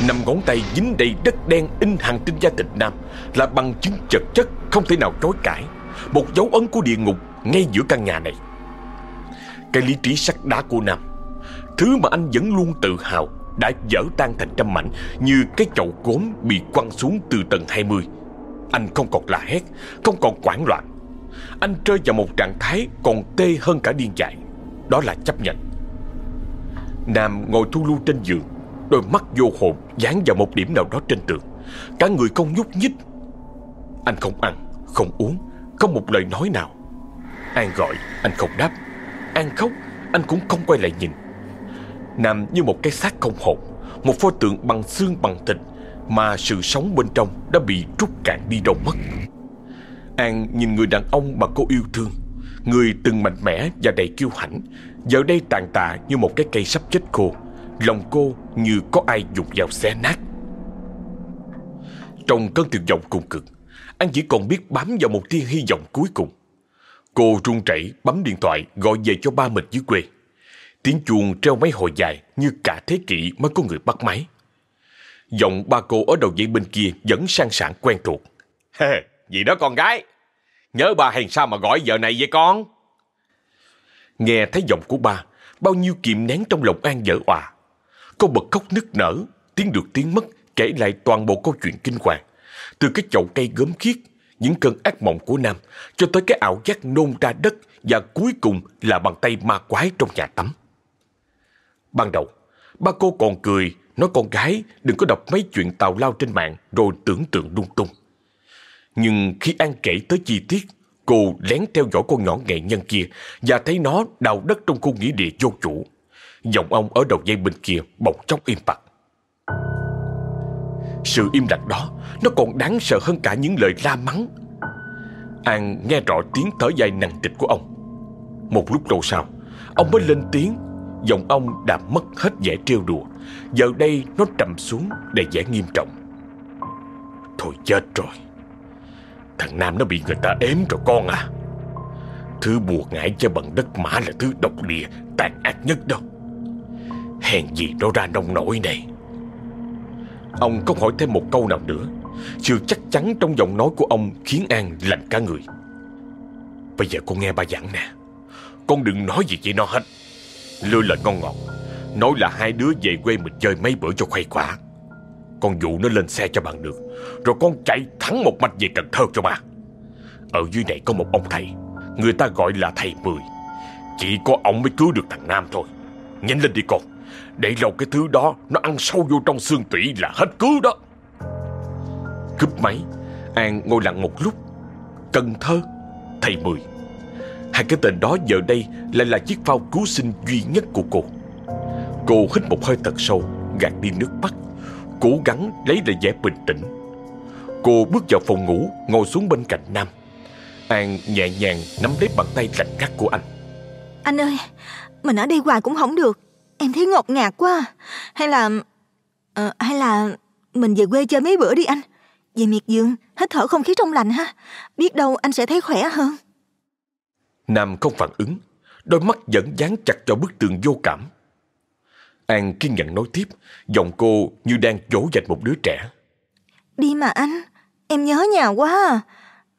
Năm ngón tay dính đầy đất đen in hằn trên da thịt Nam Là bằng chứng chật chất, không thể nào chối cãi. Một dấu ấn của địa ngục ngay giữa căn nhà này. Cái lý trí sắt đá của Nam, Thứ mà anh vẫn luôn tự hào, Đã dở tan thành trăm mảnh Như cái chậu gốm bị quăng xuống từ tầng 20 Anh không còn la hét, Không còn quảng loạn. Anh rơi vào một trạng thái còn tê hơn cả điên dại, Đó là chấp nhận. Nam ngồi thu lưu trên giường Đôi mắt vô hồn dán vào một điểm nào đó trên tường. Cả người không nhúc nhích. Anh không ăn, không uống Không một lời nói nào. An gọi, anh không đáp. An khóc Anh cũng không quay lại nhìn. Nằm như một cái xác không hồn Một pho tượng bằng xương bằng thịt Mà sự sống bên trong đã bị rút cạn đi đâu mất. An nhìn người đàn ông mà cô yêu thương Người từng mạnh mẽ và đầy kiêu hãnh Giờ đây tàn tạ như một cái cây sắp chết khô. Lòng cô như có ai dùng dao xé nát Trong cơn tuyệt vọng cùng cực An chỉ còn biết bám vào một tia hy vọng cuối cùng Cô run rẩy bấm điện thoại gọi về cho ba mình dưới quê. Tiếng chuông treo mấy hồi dài như cả thế kỷ mới có người bắt máy. Giọng ba cô ở đầu dây bên kia vẫn sang sảng quen thuộc. Gì đó con gái? Nhớ bà hèn sao mà gọi giờ này vậy con? Nghe thấy giọng của ba, bao nhiêu kiềm nén trong lòng An dở òa. Cô bật khóc nức nở, tiếng được tiếng mất, kể lại toàn bộ câu chuyện kinh hoàng. Từ cái chậu cây gớm khiết những cơn ác mộng của Nam cho tới cái ảo giác nôn ra đất và cuối cùng là bàn tay ma quái trong nhà tắm. Ban đầu, ba cô còn cười nói con gái đừng có đọc mấy chuyện tào lao trên mạng rồi tưởng tượng lung tung. Nhưng khi An kể tới chi tiết, cô lén theo dõi con nhỏ nghệ nhân kia và thấy nó đào đất trong khu nghĩa địa vô chủ. Giọng ông ở đầu dây bên kia bỗng chốc im bặt. Sự im lặng đó, Nó còn đáng sợ hơn cả những lời la mắng. An nghe rõ tiếng thở dài nặng trịch của ông. Một lúc lâu sau, Ông mới lên tiếng. Giọng ông đã mất hết vẻ trêu đùa. Giờ đây nó trầm xuống để vẻ nghiêm trọng. Thôi chết rồi. Thằng Nam nó bị người ta ếm rồi con à. Thứ buộc ngại cho bằng đất mã là thứ độc địa, Tàn ác nhất đâu Hèn gì nó ra nông nổi này. Ông không hỏi thêm một câu nào nữa Sự chắc chắn trong giọng nói của ông Khiến An lạnh cả người. Bây giờ con nghe ba dặn nè. Con đừng nói gì với nó hết. Lưa lời ngon ngọt, Nói là hai đứa về quê mình chơi mấy bữa cho khuây quả Con dụ nó lên xe cho bằng được, Rồi con chạy thẳng một mạch về Cần Thơ cho bà. Ở dưới này có một ông thầy, Người ta gọi là thầy Mười. Chỉ có ông mới cứu được thằng Nam thôi. Nhanh lên đi con để lâu cái thứ đó, Nó ăn sâu vô trong xương tủy là hết cứu đó. Cúp máy, An ngồi lặng một lúc. Cần Thơ, Thầy Mười. Hai cái tên đó giờ đây lại là chiếc phao cứu sinh duy nhất của cô. Cô hít một hơi thật sâu, Gạt đi nước mắt, Cố gắng lấy lại vẻ bình tĩnh. Cô bước vào phòng ngủ, Ngồi xuống bên cạnh Nam. An nhẹ nhàng nắm lấy bàn tay lạnh ngắt của anh. Anh ơi, Mình ở đây hoài cũng không được. Em thấy ngột ngạt quá. Hay là uh, Hay là Mình về quê chơi mấy bữa đi anh. Về miệt vườn Hít thở không khí trong lành ha. Biết đâu anh sẽ thấy khỏe hơn. Nam không phản ứng. Đôi mắt vẫn dán chặt vào bức tường vô cảm. An kiên nhẫn nói tiếp Giọng cô như đang dỗ dành một đứa trẻ. Đi mà anh Em nhớ nhà quá à.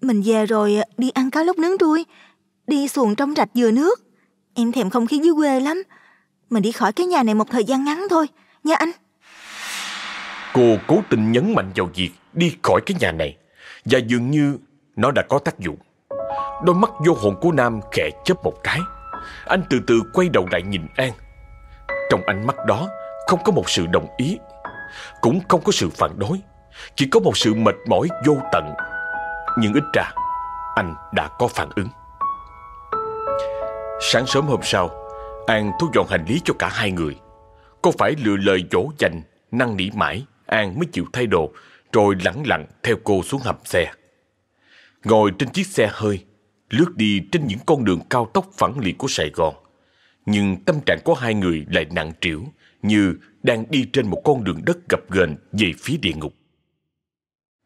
Mình về rồi đi ăn cá lóc nướng trui Đi xuồng trong rạch dừa nước. Em thèm không khí dưới quê lắm mình đi khỏi cái nhà này một thời gian ngắn thôi, nha anh. Cô cố tình nhấn mạnh vào việc đi khỏi cái nhà này và dường như nó đã có tác dụng. Đôi mắt vô hồn của Nam khẽ chớp một cái. Anh từ từ quay đầu lại nhìn An. Trong ánh mắt đó không có một sự đồng ý, cũng không có sự phản đối, chỉ có một sự mệt mỏi vô tận. Nhưng ít ra, anh đã có phản ứng. Sáng sớm hôm sau, An thu dọn hành lý cho cả hai người. Cô phải lựa lời dỗ dành, năn nỉ mãi, An mới chịu thay đồ, rồi lẳng lặng theo cô xuống hầm xe. Ngồi trên chiếc xe hơi, lướt đi trên những con đường cao tốc phẳng liệt của Sài Gòn. Nhưng tâm trạng của hai người lại nặng trĩu, như đang đi trên một con đường đất gập ghềnh về phía địa ngục.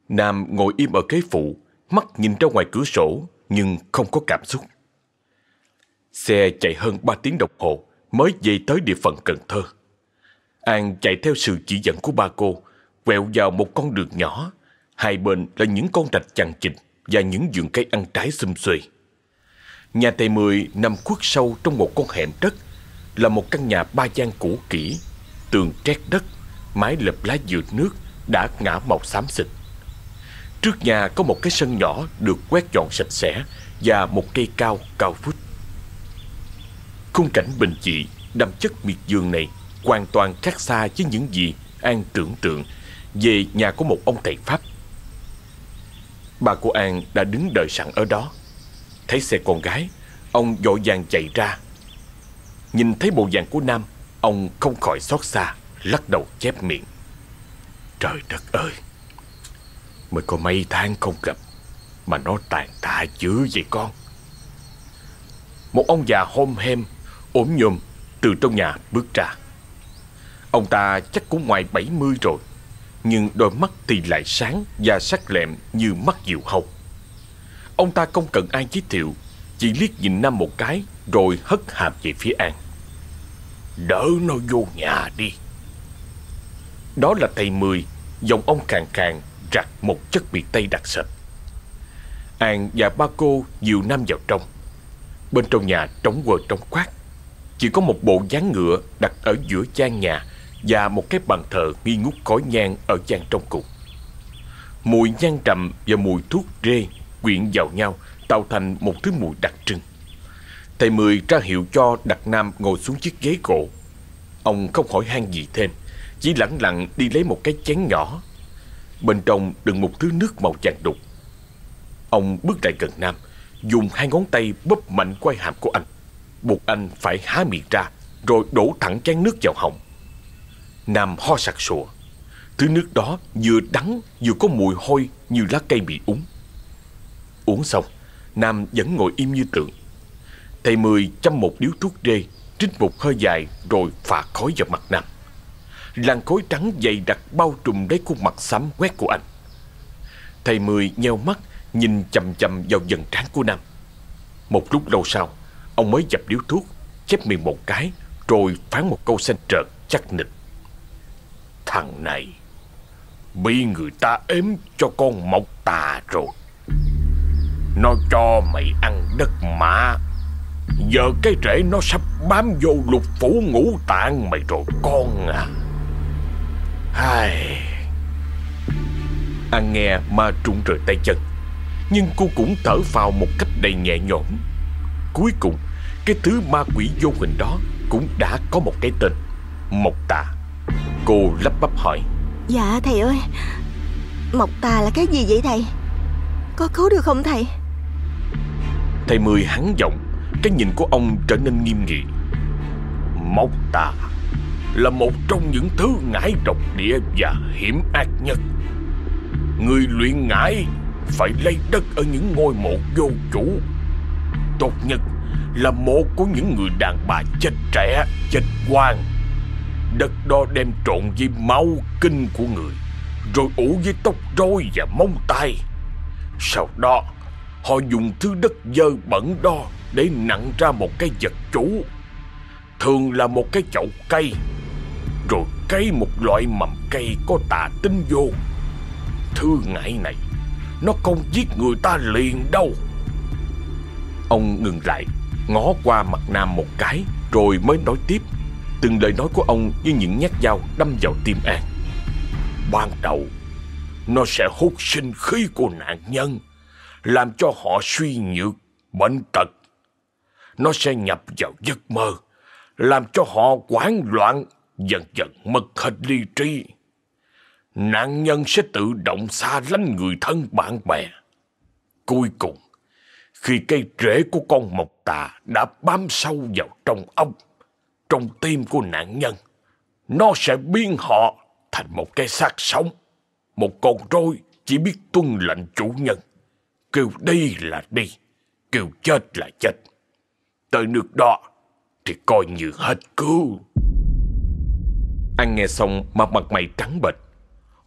Nam ngồi im ở ghế phụ, mắt nhìn ra ngoài cửa sổ, nhưng không có cảm xúc. Xe chạy hơn 3 tiếng đồng hồ mới về tới địa phận Cần Thơ. An chạy theo sự chỉ dẫn của ba cô, quẹo vào một con đường nhỏ. Hai bên là những con rạch chằng chịt và những vườn cây ăn trái xum xuê. Nhà thầy Mười nằm khuất sâu trong một con hẻm đất, là một căn nhà ba gian cũ kỹ, tường trét đất, mái lợp lá dừa nước đã ngã màu xám xịt. Trước nhà có một cái sân nhỏ được quét dọn sạch sẽ và một cây cao cao vút. Khung cảnh bình dị, đậm chất miệt vườn này hoàn toàn khác xa với những gì An tưởng tượng về nhà của một ông thầy Pháp. Bà của An đã đứng đợi sẵn ở đó. Thấy xe con gái, ông vội vàng chạy ra. Nhìn thấy bộ dạng của Nam, ông không khỏi xót xa, lắc đầu chép miệng. Trời đất ơi! Mới có mấy tháng không gặp, mà nó tàn tạ dữ vậy con. Một ông già hôm hem ốm nhôm từ trong nhà bước ra. Ông ta chắc cũng ngoài 70 rồi, nhưng đôi mắt thì lại sáng và sắc lẹm như mắt diều hâu. Ông ta không cần ai giới thiệu, chỉ liếc nhìn Nam một cái rồi hất hàm về phía An. Đỡ nó vô nhà đi. Đó là thầy Mười, giọng ông khàn khàn rặt một chất biệt tây đặc sệt. An và ba cô dìu Nam vào trong. Bên trong nhà trống quờ trống quát. Chỉ có một bộ gián ngựa đặt ở giữa gian nhà Và một cái bàn thờ nghi ngút khói nhang ở gian trong cùng. Mùi nhang trầm và mùi thuốc rê quyện vào nhau, Tạo thành một thứ mùi đặc trưng. Thầy Mười ra hiệu cho Đặc Nam ngồi xuống chiếc ghế gỗ. Ông không hỏi han gì thêm, Chỉ lẳng lặng đi lấy một cái chén nhỏ. Bên trong đựng một thứ nước màu vàng đục. Ông bước lại gần Nam, Dùng hai ngón tay bóp mạnh quai hàm của anh. Buộc anh phải há miệng ra, Rồi đổ thẳng chén nước vào họng. Nam ho sặc sụa. Thứ nước đó vừa đắng vừa có mùi hôi như lá cây bị úng. Uống xong, Nam vẫn ngồi im như tượng. Thầy Mười chăm một điếu thuốc rê, Trích một hơi dài rồi phả khói vào mặt Nam. Làn khói trắng dày đặc bao trùm lấy khuôn mặt xám quét của anh. Thầy Mười nheo mắt, Nhìn chầm chầm vào dần trán của Nam. Một lúc lâu sau Ông mới dập điếu thuốc Chép miệng một cái Rồi phán một câu xanh trợn chắc nịch. Thằng này Bị người ta ếm cho con mọc tà rồi. Nó cho mày ăn đất mã. Giờ cái rễ nó sắp bám vô lục phủ ngũ tạng mày rồi con à. Hai, An nghe ma trung rời tay chân Nhưng cô cũng thở vào một cách đầy nhẹ nhõm. Cuối cùng cái thứ ma quỷ vô hình đó Cũng đã có một cái tên Mộc tà. Cô lắp bắp hỏi. Dạ thầy ơi. Mộc tà là cái gì vậy thầy? Có cứu được không thầy? Thầy Mười hắn giọng Cái nhìn của ông trở nên nghiêm nghị. Mộc tà Là một trong những thứ ngải độc địa và hiểm ác nhất. Người luyện ngải Phải lấy đất ở những ngôi mộ vô chủ Tốt nhất là mộ của những người đàn bà chết trẻ, chết quan Đất đó đem trộn với máu kinh của người Rồi ủ với tóc rối và móng tay. Sau đó Họ dùng thứ đất dơ bẩn đó Để nặng ra một cái vật chủ. Thường là một cái chậu cây Rồi cây một loại mầm cây có tà tinh vô. Thứ ngại này Nó không giết người ta liền đâu. Ông ngừng lại. Ngó qua mặt Nam một cái Rồi mới nói tiếp. Từng lời nói của ông như những nhát dao đâm vào tim An. Ban đầu Nó sẽ hút sinh khí của nạn nhân Làm cho họ suy nhược, bệnh tật. Nó sẽ nhập vào giấc mơ Làm cho họ hoảng loạn Dần dần mất hết ly trí. Nạn nhân sẽ tự động xa lánh người thân bạn bè. Cuối cùng khi cây rễ của con mộc tà đã bám sâu vào trong ông, trong tim của nạn nhân. Nó sẽ biến họ thành một cái xác sống. Một con rối chỉ biết tuân lệnh chủ nhân. Kêu đi là đi, kêu chết là chết. Tới nước đó thì coi như hết cứu. Anh nghe xong mà mặt mày trắng bệch.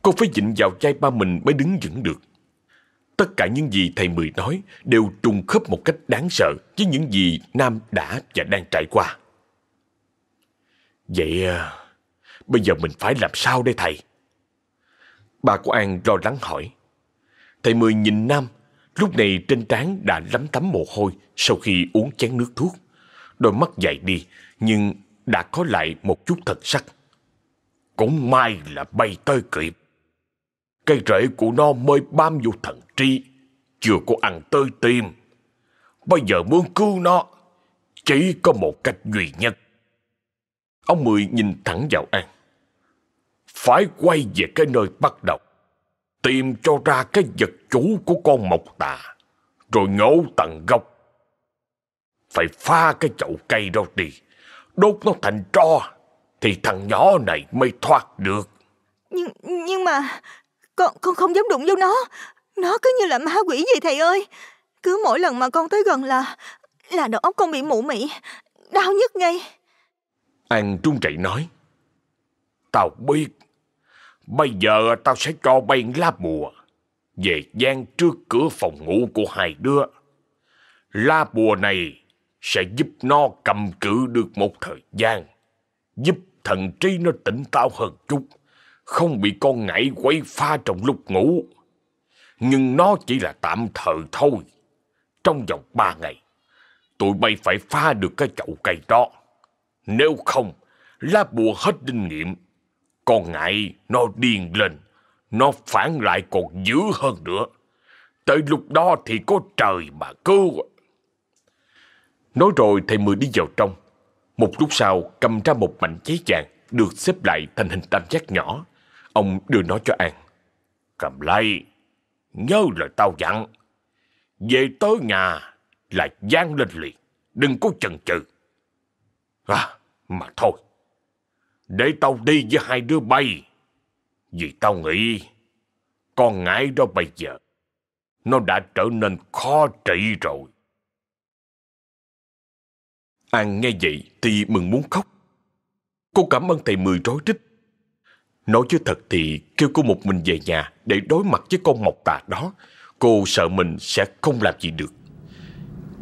Cô phải dịnh vào chai ba mình mới đứng vững được. Tất cả những gì thầy Mười nói đều trùng khớp một cách đáng sợ với những gì Nam đã và đang trải qua. Vậy à, bây giờ mình phải làm sao đây thầy? Bà của An lo lắng hỏi. Thầy Mười nhìn Nam, lúc này trên trán đã lấm tấm mồ hôi sau khi uống chén nước thuốc. Đôi mắt dày đi, nhưng đã có lại một chút thật sắc. Cũng may là bay tới kịp. Cây rễ của nó mới bám vô thần tri, chưa có ăn tới tim. Bây giờ muốn cứu nó, chỉ có một cách duy nhất. Ông Mười nhìn thẳng vào An. Phải quay về cái nơi bắt đầu. Tìm cho ra cái vật chủ của con mộc tà. Rồi nhổ tận gốc. Phải pha cái chậu cây đó đi. Đốt nó thành tro. Thì thằng nhỏ này mới thoát được. Nhưng nhưng mà con con không dám đụng vô nó. Nó cứ như là ma quỷ vậy thầy ơi. Cứ mỗi lần mà con tới gần là là đầu óc con bị mụ mị, đau nhức ngay. An trung chạy nói. Tao biết. Bây giờ tao sẽ cho bay lá bùa. Về gian trước cửa phòng ngủ của hai đứa. Lá bùa này sẽ giúp nó cầm cự được một thời gian. Giúp thần trí nó tỉnh táo hơn chút. Không bị con ngải quấy pha trong lúc ngủ. Nhưng nó chỉ là tạm thời thôi. Trong vòng ba ngày, tụi bay phải pha được cái chậu cây đó. Nếu không, lá bùa hết kinh nghiệm. Con ngại nó điên lên, nó phản lại còn dữ hơn nữa. Tới lúc đó thì có trời mà cứu. Nói rồi thầy Mười đi vào trong. Một lúc sau cầm ra một mảnh giấy vàng được xếp lại thành hình tam giác nhỏ. Ông đưa nó cho An. Cầm lấy, nhớ lời tao dặn. về tới nhà là gian lên liền, đừng có chần chừ. À, mà thôi, để tao đi với hai đứa bay. Vì tao nghĩ, con ngãi đó bây giờ, nó đã trở nên khó trị rồi. An nghe vậy thì mừng muốn khóc. Cô cảm ơn thầy Mười rối rít. Nói chứ thật thì kêu cô một mình về nhà để đối mặt với con mọc tà đó, cô sợ mình sẽ không làm gì được.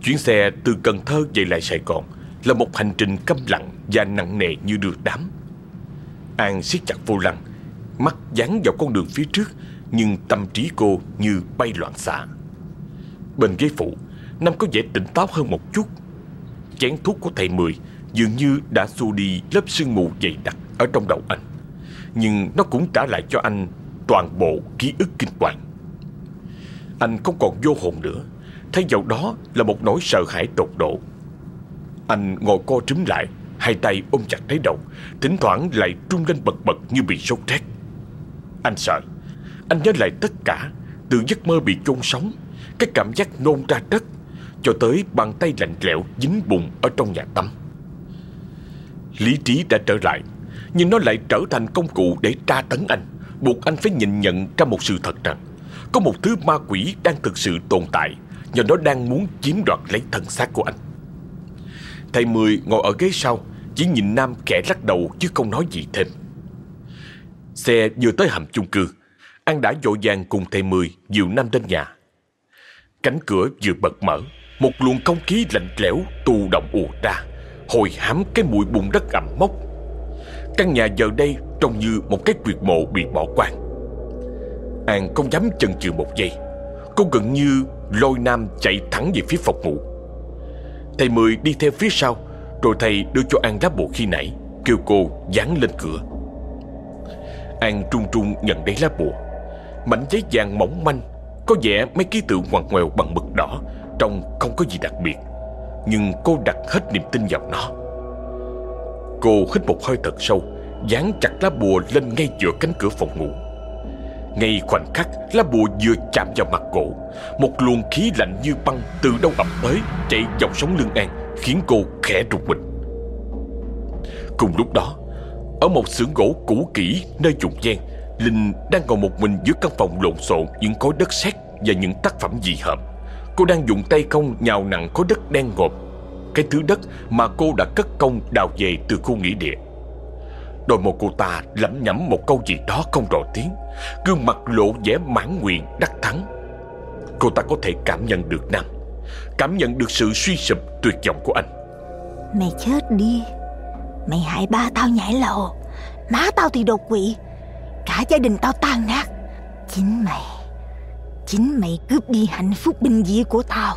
Chuyến xe từ Cần Thơ về lại Sài Gòn là một hành trình câm lặng và nặng nề như đưa đám. An siết chặt vô lăng, mắt dán vào con đường phía trước, nhưng tâm trí cô như bay loạn xạ. Bên ghế phụ, Năm có vẻ tỉnh táo hơn một chút. Chén thuốc của thầy Mười dường như đã xua đi lớp sương mù dày đặc ở trong đầu anh. Nhưng nó cũng trả lại cho anh toàn bộ ký ức kinh hoàng. Anh không còn vô hồn nữa, thay vào đó là một nỗi sợ hãi tột độ. Anh ngồi co trúm lại, hai tay ôm chặt lấy đầu, thỉnh thoảng lại trung lên bật bật như bị sốt rét. Anh sợ, anh nhớ lại tất cả, từ giấc mơ bị chôn sống, cái cảm giác nôn ra đất, cho tới bàn tay lạnh lẽo dính bùn ở trong nhà tắm. Lý trí đã trở lại, nhưng nó lại trở thành công cụ để tra tấn anh, buộc anh phải nhìn nhận ra một sự thật rằng có một thứ ma quỷ đang thực sự tồn tại và nó đang muốn chiếm đoạt lấy thân xác của anh. Thầy Mười ngồi ở ghế sau, chỉ nhìn Nam khẽ lắc đầu chứ không nói gì thêm. Xe vừa tới hầm chung cư, An đã vội vàng cùng thầy Mười dìu Nam đến nhà. Cánh cửa vừa bật mở, một luồng không khí lạnh lẽo tù động ùa ra, hồi hám cái mùi bùn đất ẩm mốc. Căn nhà giờ đây trông như một cái quyệt mộ bị bỏ quang. An không dám chần chừ một giây, cô gần như lôi Nam chạy thẳng về phía phòng ngủ. Thầy Mười đi theo phía sau, rồi thầy đưa cho An lá bùa khi nãy, kêu cô dán lên cửa. An trung trung nhận lấy lá bùa. Mảnh giấy vàng mỏng manh, có vẻ mấy ký tự ngoằn ngoèo bằng mực đỏ, trông không có gì đặc biệt. Nhưng cô đặt hết niềm tin vào nó. Cô hít một hơi thật sâu, dán chặt lá bùa lên ngay giữa cánh cửa phòng ngủ. Ngay khoảnh khắc lá bùa vừa chạm vào mặt cổ Một luồng khí lạnh như băng từ đâu ập tới Chạy dọc sống lưng An Khiến cô khẽ rụt mình. Cùng lúc đó Ở một xưởng gỗ cũ kỹ nơi trùng gian Linh đang ngồi một mình giữa căn phòng lộn xộn Những khối đất sét và những tác phẩm dị hợm. Cô đang dùng tay công nhào nặng khối đất đen ngộp cái thứ đất mà cô đã cất công đào về từ khu nghỉ địa. Đôi môi cô ta lẩm nhẩm một câu gì đó không rõ tiếng, Gương mặt lộ vẻ mãn nguyện, đắc thắng. Cô ta có thể cảm nhận được Nam, Cảm nhận được sự suy sụp tuyệt vọng của anh. Mày chết đi. Mày hại ba tao nhảy lầu, Má tao thì đột quỵ, Cả gia đình tao tan nát. Chính mày Chính mày cướp đi hạnh phúc bình dị của tao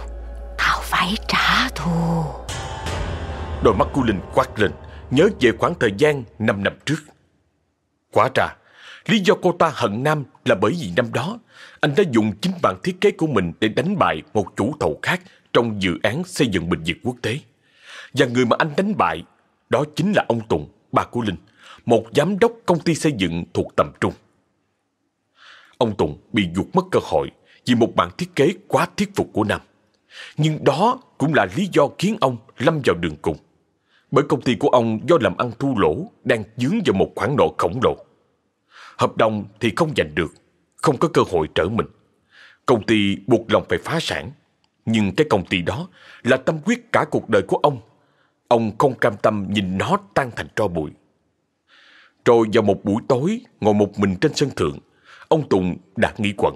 Tao phải trả thù. Đôi mắt của Linh quát lên Nhớ về khoảng thời gian 5 năm trước Quả ra Lý do cô ta hận Nam là bởi vì năm đó anh đã dùng chính bản thiết kế của mình để đánh bại một chủ thầu khác trong dự án xây dựng bệnh viện quốc tế. Và người mà anh đánh bại đó chính là ông Tùng, bà của Linh, một giám đốc công ty xây dựng thuộc tầm trung. Ông Tùng bị ruột mất cơ hội vì một bản thiết kế quá thuyết phục của Nam. Nhưng đó cũng là lý do khiến ông lâm vào đường cùng. Bởi công ty của ông do làm ăn thua lỗ đang dướng vào một khoản nợ khổng lồ. Hợp đồng thì không giành được, không có cơ hội trở mình. Công ty buộc lòng phải phá sản. Nhưng cái công ty đó là tâm huyết cả cuộc đời của ông. Ông không cam tâm nhìn nó tan thành tro bụi. Rồi vào một buổi tối, ngồi một mình trên sân thượng, ông Tùng đã nghĩ quẩn.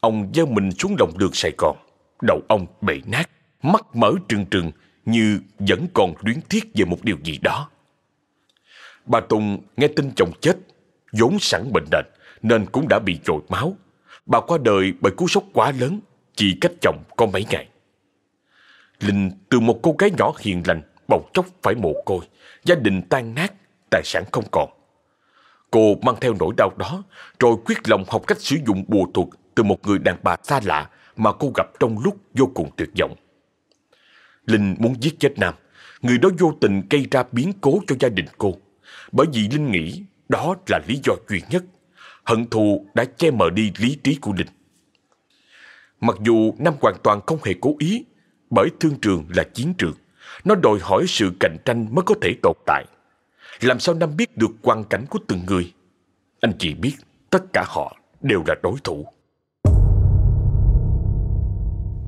Ông giơ mình xuống lòng đường Sài Gòn. Đầu ông bể nát, mắt mở trừng trừng như vẫn còn luyến tiếc về một điều gì đó. Bà Tùng nghe tin chồng chết vốn sẵn bệnh nền nên cũng đã bị trội máu. Bà qua đời bởi cú sốc quá lớn, chỉ cách chồng có mấy ngày. Linh từ một cô gái nhỏ hiền lành, bỗng chốc phải mồ côi, gia đình tan nát, tài sản không còn. Cô mang theo nỗi đau đó, rồi quyết lòng học cách sử dụng bùa thuật từ một người đàn bà xa lạ mà cô gặp trong lúc vô cùng tuyệt vọng. Linh muốn giết chết Nam, người đó vô tình gây ra biến cố cho gia đình cô. Bởi vì Linh nghĩ đó là lý do duy nhất. Hận thù đã che mờ đi lý trí của Linh. Mặc dù Nam hoàn toàn không hề cố ý, bởi thương trường là chiến trường. Nó đòi hỏi sự cạnh tranh mới có thể tồn tại. Làm sao Nam biết được hoàn cảnh của từng người? Anh chỉ biết tất cả họ đều là đối thủ.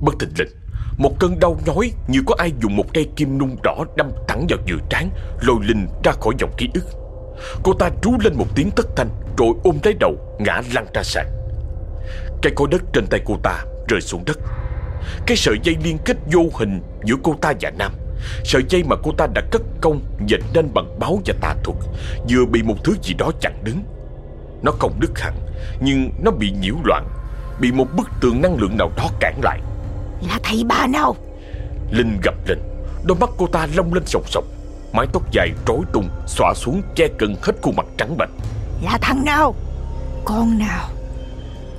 Bất thình lình, một cơn đau nhói như có ai dùng một cây kim nung đỏ đâm thẳng vào giữa trán, lôi Linh ra khỏi dòng ký ức. Cô ta trú lên một tiếng thất thanh rồi ôm lấy đầu ngã lăn ra sàn. Cây cối đất trên tay cô ta rơi xuống đất. Cái sợi dây liên kết vô hình giữa cô ta và Nam Sợi dây mà cô ta đã cất công Dệt nên bằng báo và tà thuật Vừa bị một thứ gì đó chặn đứng Nó không đứt hẳn Nhưng nó bị nhiễu loạn Bị một bức tường năng lượng nào đó cản lại là thầy bà nào? Linh gập lên Đôi mắt cô ta long lên sòng sòng Mái tóc dài rối tung Xõa xuống che cân hết khuôn mặt trắng bệch. Là thằng nào? Con nào?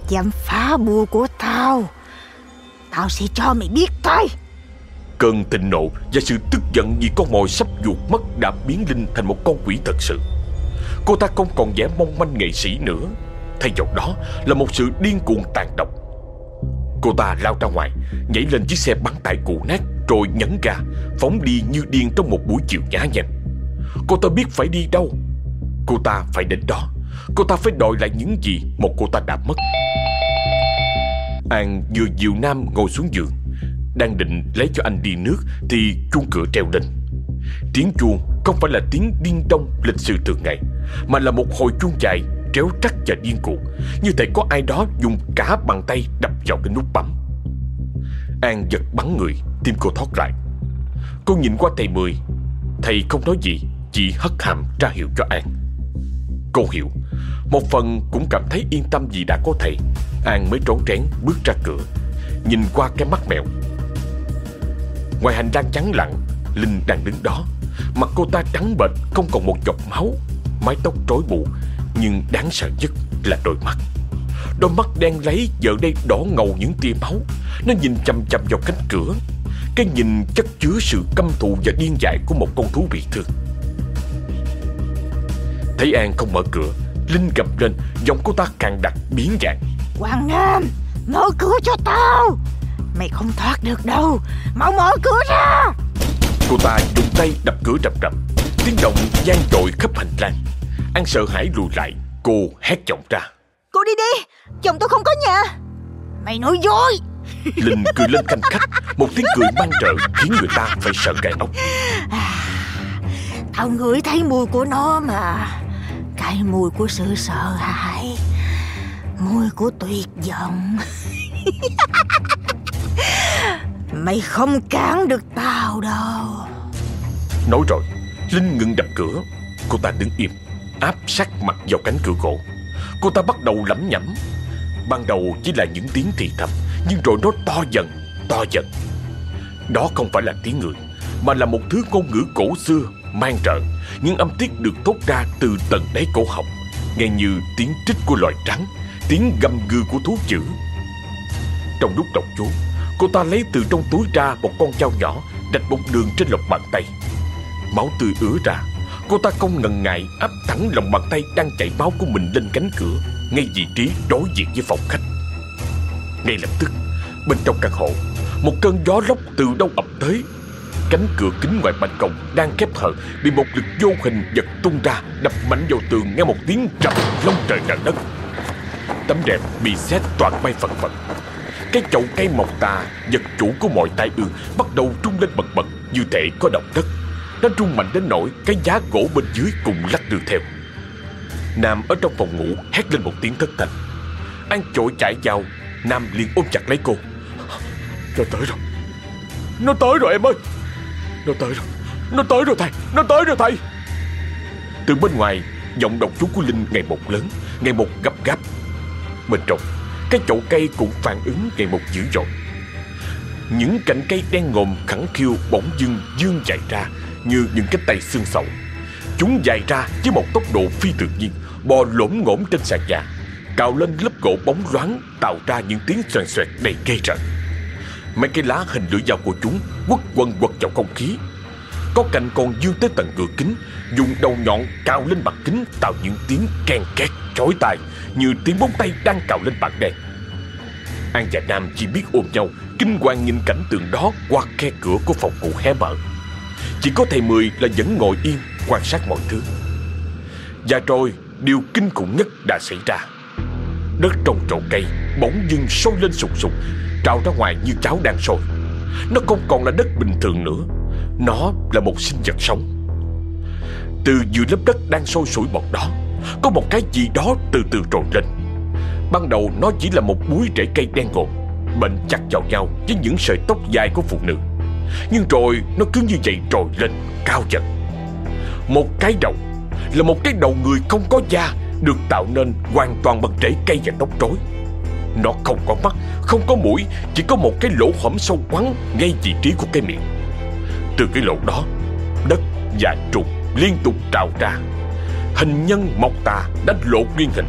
Dám phá bùa của tao. Tao sẽ cho mày biết thôi Cơn thịnh nộ và sự tức giận vì con mồi sắp ruột mất đã biến Linh thành một con quỷ thật sự. Cô ta không còn vẻ mong manh nghệ sĩ nữa. Thay vào đó là một sự điên cuồng tàn độc. Cô ta lao ra ngoài, nhảy lên chiếc xe bắn tải cụ nát rồi nhấn ga, phóng đi như điên trong một buổi chiều nhá nhem. Cô ta biết phải đi đâu. Cô ta phải đến đó. Cô ta phải đòi lại những gì một cô ta đã mất. An vừa dìu Nam ngồi xuống giường Đang định lấy cho anh đi nước Thì chuông cửa treo lên Tiếng chuông không phải là tiếng điên đông lịch sự thường ngày Mà là một hồi chuông dài Tréo trắc và điên cuồng, Như thể có ai đó dùng cả bàn tay đập vào cái nút bấm. An giật bắn người, Tim cô thoát lại Cô nhìn qua thầy Mười, Thầy không nói gì, Chỉ hất hàm ra hiệu cho An. Cô hiểu, Một phần cũng cảm thấy yên tâm vì đã có thầy. An mới trốn trén bước ra cửa, Nhìn qua cái mắt mèo. Ngoài hành lang trắng lặng, Linh đang đứng đó, Mặt cô ta trắng bệch, Không còn một giọt máu, Mái tóc rối bù nhưng đáng sợ nhất là đôi mắt. Đôi mắt đen lấy giờ đây đỏ ngầu những tia máu. Nó nhìn chầm chầm vào cánh cửa. Cái nhìn chất chứa sự căm thù và điên dại của một con thú bị thương. Thấy An không mở cửa Linh gầm lên Giọng cô ta càng đặc biến dạng. Hoàng Nam Mở cửa cho tao! Mày không thoát được đâu Mau mở cửa ra! Cô ta dùng tay đập cửa rầm rầm. Tiếng động gian dội khắp hành lang An sợ hãi lùi lại Cô hét giọng ra. Cô đi đi Chồng tôi không có nhà. Mày nói dối. Linh cười lên canh khách Một tiếng cười mang trợ Khiến người ta phải sợ gai ốc. À, Tao ngửi thấy mùi của nó mà. Cái mùi của sự sợ hãi. Mùi của tuyệt vọng. Mày không cản được tao đâu. Nói rồi Linh ngừng đập cửa. Cô ta đứng im Áp sát mặt vào cánh cửa gỗ. Cô ta bắt đầu lẩm nhẩm. Ban đầu chỉ là những tiếng thì thầm Nhưng rồi nó to dần To dần. Đó không phải là tiếng người Mà là một thứ ngôn ngữ cổ xưa Mang rợn Những âm tiết được thốt ra từ tận đáy cổ họng Nghe như tiếng trích của loài trắng tiếng gầm gừ của thú dữ. Trong lúc đọc chú, cô ta lấy từ trong túi ra một con dao nhỏ, rạch một đường trên lòng bàn tay. Máu tươi ứa ra, cô ta không ngần ngại áp thẳng lòng bàn tay đang chảy máu của mình lên cánh cửa, ngay vị trí đối diện với phòng khách. Ngay lập tức, bên trong căn hộ, một cơn gió lốc từ đâu ập tới. Cánh cửa kính ngoài ban công đang khép hờ bị một lực vô hình giật tung ra, đập mạnh vào tường nghe một tiếng trầm lông trời nặng đất. Tấm đẹp bị xét toàn bay phần phật Cái chậu cây mọc tà Vật chủ của mọi tai ương Bắt đầu trung lên bật bật Như thể có động đất nó rung mạnh đến nỗi Cái giá gỗ bên dưới cùng lắc đường theo. Nam ở trong phòng ngủ hét lên một tiếng thất thanh. An chội chạy vào, Nam liền ôm chặt lấy cô. Nó tới rồi. Nó tới rồi em ơi. Nó tới rồi. Nó tới rồi thầy. Nó tới rồi thầy. Từ bên ngoài, Giọng đồng chú của Linh ngày một lớn, Ngày một gấp gáp. Bên trong, Cái chậu cây cũng phản ứng ngày một dữ dội. Những cành cây đen ngòm khẳng khiu bỗng dưng dương chạy ra như những cái tay xương sầu. Chúng dài ra với một tốc độ phi tự nhiên, Bò lổm ngổm trên sàn nhà. Cào lên lớp gỗ bóng loáng, Tạo ra những tiếng xoèn xoẹt đầy gây rợn. Mấy cái lá hình lưỡi dao của chúng Quất quần quật vào không khí. Có cành còn dương tới tận cửa kính, Dùng đầu nhọn cào lên mặt kính, Tạo những tiếng ken két chói tai, Như tiếng bóng tay đang cào lên bảng đen An và Nam chỉ biết ôm nhau, Kinh hoàng nhìn cảnh tượng đó qua khe cửa của phòng ngủ hé mở. Chỉ có thầy Mười là vẫn ngồi yên, quan sát mọi thứ. Và rồi, điều kinh khủng nhất đã xảy ra. Đất trong trộn cây, bỗng dưng sôi lên sục sục Trào ra ngoài như cháo đang sôi. Nó không còn là đất bình thường nữa, Nó là một sinh vật sống. Từ giữa lớp đất đang sôi sủi bọt đó, Có một cái gì đó từ từ trồi lên. Ban đầu nó chỉ là một búi rễ cây đen ngòm Bệnh chặt vào nhau với những sợi tóc dài của phụ nữ. Nhưng rồi nó cứ như vậy trồi lên cao dần. Một cái đầu Là một cái đầu người không có da Được tạo nên hoàn toàn bằng rễ cây và tóc rối. Nó không có mắt, không có mũi Chỉ có một cái lỗ hõm sâu quắn Ngay vị trí của cái miệng. Từ cái lỗ đó Đất và trùng liên tục trào ra. Hình nhân mọc tà đã lộ nguyên hình.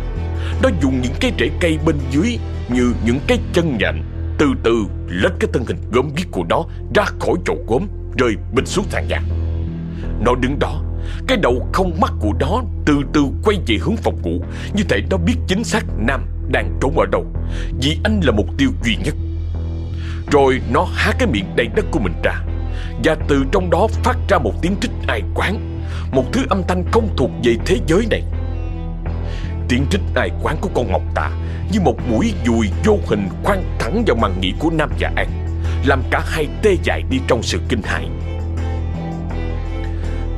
Nó dùng những cái rễ cây bên dưới Như những cái chân nhện từ từ lết cái thân hình gớm ghiếc của nó Ra khỏi chỗ gốm, Rơi bình xuống sàn nhà. Nó đứng đó, Cái đầu không mắt của nó từ từ quay về hướng phòng ngủ, Như thể nó biết chính xác Nam đang trốn ở đâu, Vì anh là mục tiêu duy nhất. Rồi nó há cái miệng đầy đất của mình ra, Và từ trong đó phát ra một tiếng trích ai quán, Một thứ âm thanh không thuộc về thế giới này. Tiếng trích ai quán của con Ngọc Tà Như một mũi dùi vô hình khoan thẳng vào màn nhĩ của Nam và An, Làm cả hai tê dại đi trong sự kinh hãi.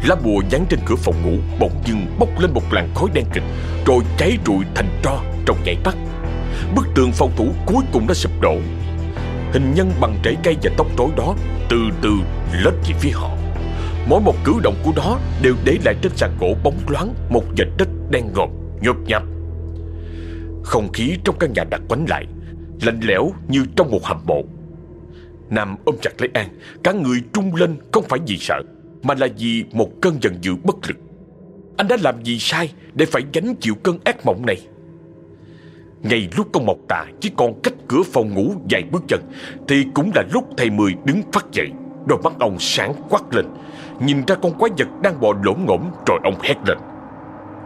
Lá bùa dán trên cửa phòng ngủ bỗng dưng bốc lên một làn khói đen kịch, Rồi cháy rụi thành tro trong nhảy mắt. Bức tường phòng thủ cuối cùng đã sụp đổ. Hình nhân bằng rễ cây và tóc rối đó Từ từ lết về phía họ. Mỗi một cử động của nó Đều để lại trên sàn gỗ bóng loáng Một vệt đất đen ngòm nhộp nhạp Không khí trong căn nhà đặt quánh lại, Lạnh lẽo như trong một hầm mộ. Nam ôm chặt lấy An, Cả người trung lên, không phải vì sợ, Mà là vì một cơn giận dữ bất lực. Anh đã làm gì sai Để phải gánh chịu cơn ác mộng này? Ngay lúc con mọc tà chỉ còn cách cửa phòng ngủ vài bước chân, Thì cũng là lúc thầy Mười đứng phát dậy, Đôi mắt ông sáng quắc lên, Nhìn ra con quái vật đang bò lổn ngổm, Rồi ông hét lên.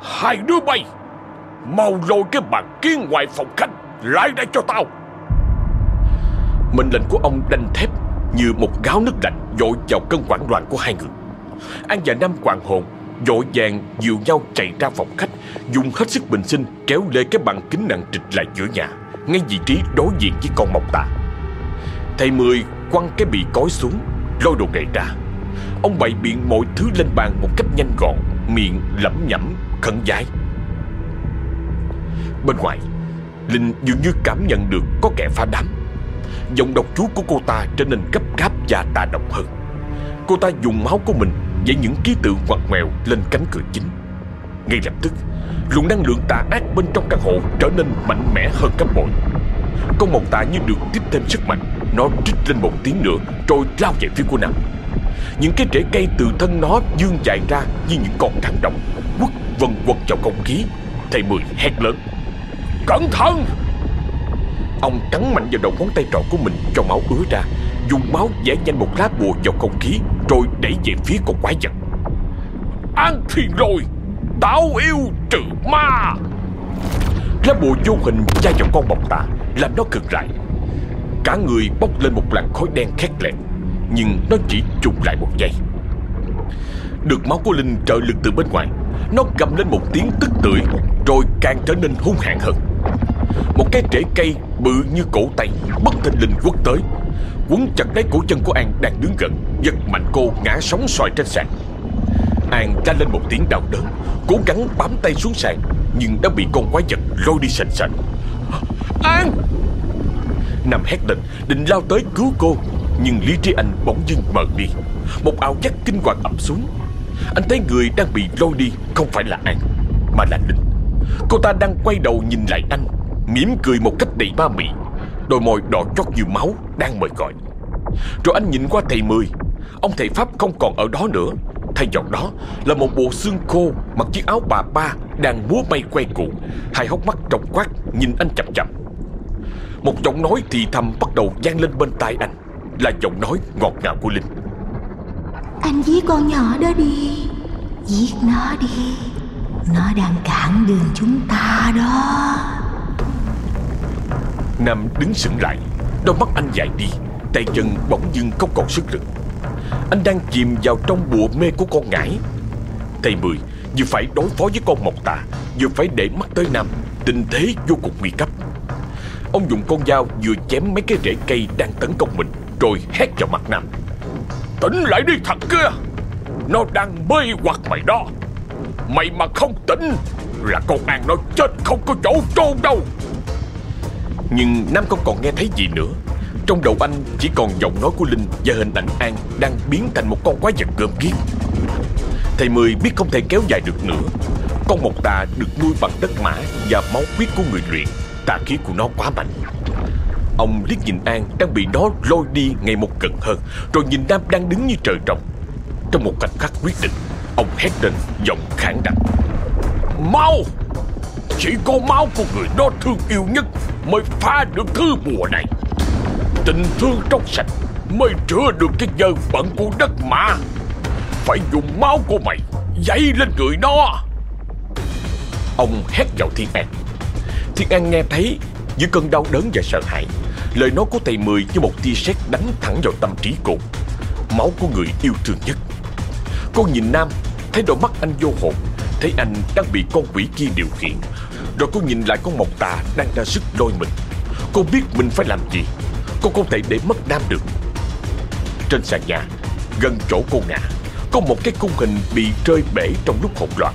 Hai đứa bay! Mau lôi cái bàn kiến ngoài phòng khách Lại đây cho tao. Mệnh lệnh của ông đanh thép Như một gáo nước lạnh dội vào cơn hoảng loạn của hai người. An và Nam hoàng hồn dội vàng dìu nhau chạy ra phòng khách, Dùng hết sức bình sinh kéo lê cái bàn kính nặng trịch lại giữa nhà, Ngay vị trí đối diện với con mọc tà. Thầy Mười quăng cái bị cói xuống, Lôi đồ nghề ra. Ông bày biện mọi thứ lên bàn một cách nhanh gọn, Miệng lẩm nhẩm khẩn giải Bên ngoài, Linh dường như cảm nhận được có kẻ phá đám. Giọng độc chú của cô ta trở nên gấp gáp và tà độc hơn. Cô ta dùng máu của mình Vẽ những ký tự ngoặt ngoèo lên cánh cửa chính. Ngay lập tức, Luồng năng lượng tà ác bên trong căn hộ Trở nên mạnh mẽ hơn gấp bội. Con mộng tà như được tiếp thêm sức mạnh, Nó trích lên một tiếng nữa Rồi lao về phía của nàng. Những cái rễ cây từ thân nó dương dài ra Như những con rắn động Quất vần quật vào không khí, Thầy Mười hét lớn. Cẩn thận! Ông cắn mạnh vào đầu ngón tay trỏ của mình cho máu ứa ra, Dùng máu vẽ nhanh một lá bùa vào không khí, Rồi đẩy về phía con quái vật. Ăn thiền rồi Táo yêu trừ ma! Lá bùa vô hình chai vào con bọc tà, Làm nó cực lại Cả người bốc lên một làn khói đen khét lẹn Nhưng nó chỉ trùng lại một giây. Được máu của Linh trợ lực từ bên ngoài, Nó gầm lên một tiếng tức tưởi, Rồi càng trở nên hung hãn hơn. Một cái rễ cây bự như cổ tay, Bất thình lình quất tới. Quấn chặt lấy cổ chân của An đang đứng gần, Giật mạnh cô ngã sóng xoài trên sàn. An ra lên một tiếng đau đớn, Cố gắng bám tay xuống sàn, Nhưng đã bị con quái vật lôi đi sành sạch An! Nam hét lên, định lao tới cứu cô, Nhưng lý trí anh bỗng dưng mờ đi. Một ảo giác kinh hoàng ập xuống. Anh thấy người đang bị lôi đi Không phải là An, Mà là Linh. Cô ta đang quay đầu nhìn lại anh mỉm cười một cách đầy ma mị. Đôi môi đỏ chót như máu Đang mời gọi. Rồi anh nhìn qua thầy Mười. Ông thầy Pháp không còn ở đó nữa. Thay vào đó là một bộ xương khô Mặc chiếc áo bà ba Đang múa may quay cuộn Hai hốc mắt trọc quát nhìn anh chậm chậm Một giọng nói thì thầm bắt đầu gian lên bên tai anh. Là giọng nói ngọt ngào của Linh. Anh giết con nhỏ đó đi. Giết nó đi. Nó đang cản đường chúng ta đó. Nam đứng sững lại, Đôi mắt anh dài đi, Tay chân bỗng dưng không còn sức lực. Anh đang chìm vào trong bùa mê của con ngải. Thầy Mười vừa phải đối phó với con mộc tà, Vừa phải để mắt tới Nam Tình thế vô cùng nguy cấp. Ông dùng con dao vừa chém mấy cái rễ cây đang tấn công mình, Rồi hét vào mặt Nam. Tỉnh lại đi, thằng kia! Nó đang mê hoặc mày đó! Mày mà không tỉnh Là con An nó chết không có chỗ trôn đâu! Nhưng Nam không còn nghe thấy gì nữa? Trong đầu anh chỉ còn giọng nói của Linh Và hình ảnh An đang biến thành một con quái vật gớm ghiếc. Thầy Mười biết không thể kéo dài được nữa. Con mộc tà được nuôi bằng đất mã Và máu huyết của người luyện. Tà khí của nó quá mạnh. Ông liếc nhìn An đang bị nó lôi đi ngày một gần hơn, Rồi nhìn Nam đang đứng như trời trồng. Trong một cảnh khắc quyết định, Ông hét lên giọng khản đặc. Mau! Chỉ có máu của người đó thương yêu nhất Mới phá được thứ bùa này. Tình thương trong sạch Mới rửa được cái dơ bẩn của đất mà. Phải dùng máu của mày Dậy lên người nó. Ông hét vào Thiên An. Thiên An nghe thấy Giữa cơn đau đớn và sợ hãi. Lời nói của thầy Mười như một tia sét đánh thẳng vào tâm trí cô. Máu của người yêu thương nhất. Cô nhìn Nam, Thấy đôi mắt anh vô hồn. Thấy anh đang bị con quỷ kia điều khiển. Rồi cô nhìn lại con mộc tà đang ra sức lôi mình. Cô biết mình phải làm gì. Cô không thể để mất Nam được. Trên sàn nhà, Gần chỗ cô ngã, Có một cái cung hình bị rơi bể trong lúc hỗn loạn.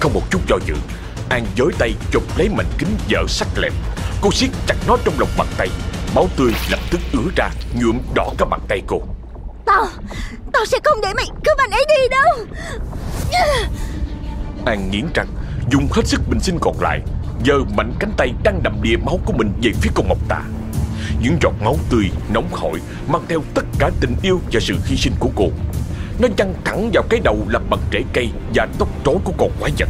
Không một chút do dự, An giới tay chụp lấy mảnh kính vỡ sắc lẹm. Cô siết chặt nó trong lòng bàn tay. Máu tươi lập tức ứa ra, nhuộm đỏ cả bàn tay cô. Tao Tao sẽ không để mày cướp anh ấy đi đâu. An nghiến răng, Dùng hết sức bình sinh còn lại Giờ mạnh cánh tay đang đầm đìa máu của mình về phía con Ngọc tà. Những giọt máu tươi nóng hổi Mang theo tất cả tình yêu và sự hy sinh của cô. Nó chăn thẳng vào cái đầu làm bằng rễ cây Và tóc rối của con quái vật.